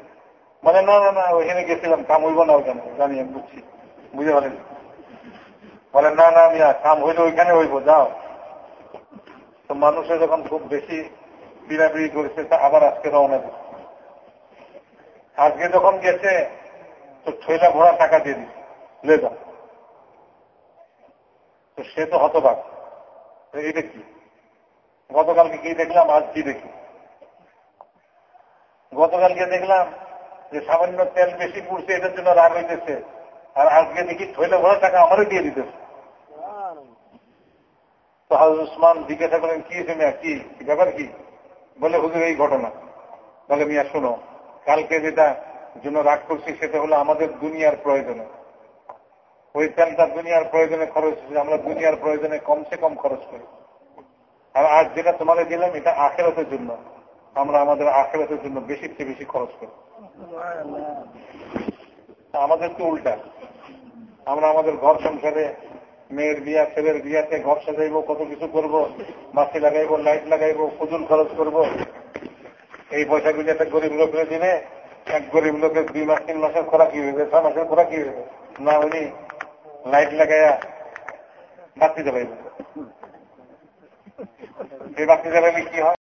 মানে না না না, ওইখানে গেছিলাম কাম হইব না ওইখানে, জানি, বুঝছি, বুঝে পারেন বলে, না না, মিয়া, কাম হইলে ওইখানে হইব, যাও। তো মানুষের যখন খুব বেশি বিড়াবিড়ি করেছে, তা আবার আজকে রওনা দিচ্ছে আজকে যখন গেছে, তো ঠৈলা ভরা টাকা দিয়ে দিচ্ছে লে যাও তো সে তো হতবাক। এটা কি গতকালকে কি দেখলাম, আজ কি দেখি? গতকালকে দেখলাম যে সামান্য তেল বেশি পুড়ছে, এটার জন্য রাগ হইতেছে। আর আজকে দেখি ঠৈলে ভরা টাকা আমারও দিয়ে দিতেছে। তো হাজর উসমান জিজ্ঞাসা করেন কি মিয়া? কি? ব্যাপার কি? বলে, হুজুর, এই ঘটনা। বলে, মিয়া, শোনো, কালকে যেটা জন্য রাগ করছি সেটা হলো আমাদের দুনিয়ার প্রয়োজনে। ওই তেলটা দুনিয়ার প্রয়োজনে খরচ আমরা দুনিয়ার প্রয়োজনে কমসে কম খরচ করি। আর আজ যেটা তোমাদের দিলাম, এটা আখেরাতের জন্য। আমরা আমাদের আখেরাতের জন্য বেশি চেয়ে বেশি খরচ করি। আমাদের তো উল্টা। আমরা আমাদের ঘর সংসারে মেয়ের বিয়া, ছেলের বিয়াতে ঘর সাজাইব কত কিছু করব, মাছি লাগাইব, লাইট লাগাইব ফুজুল খরচ করব। এই পয়সাগুলি একটা গরিব লোকের দিনে, এক গরিব লোকের দুই মাস, তিন মাসের খোরা কি হইবে ছয় মাসের খোরা কি হইবে না উনি লাইট লাগাইয়া বাতি জ্বালাইব। এই বাতি জ্বালাইলে কি হয়?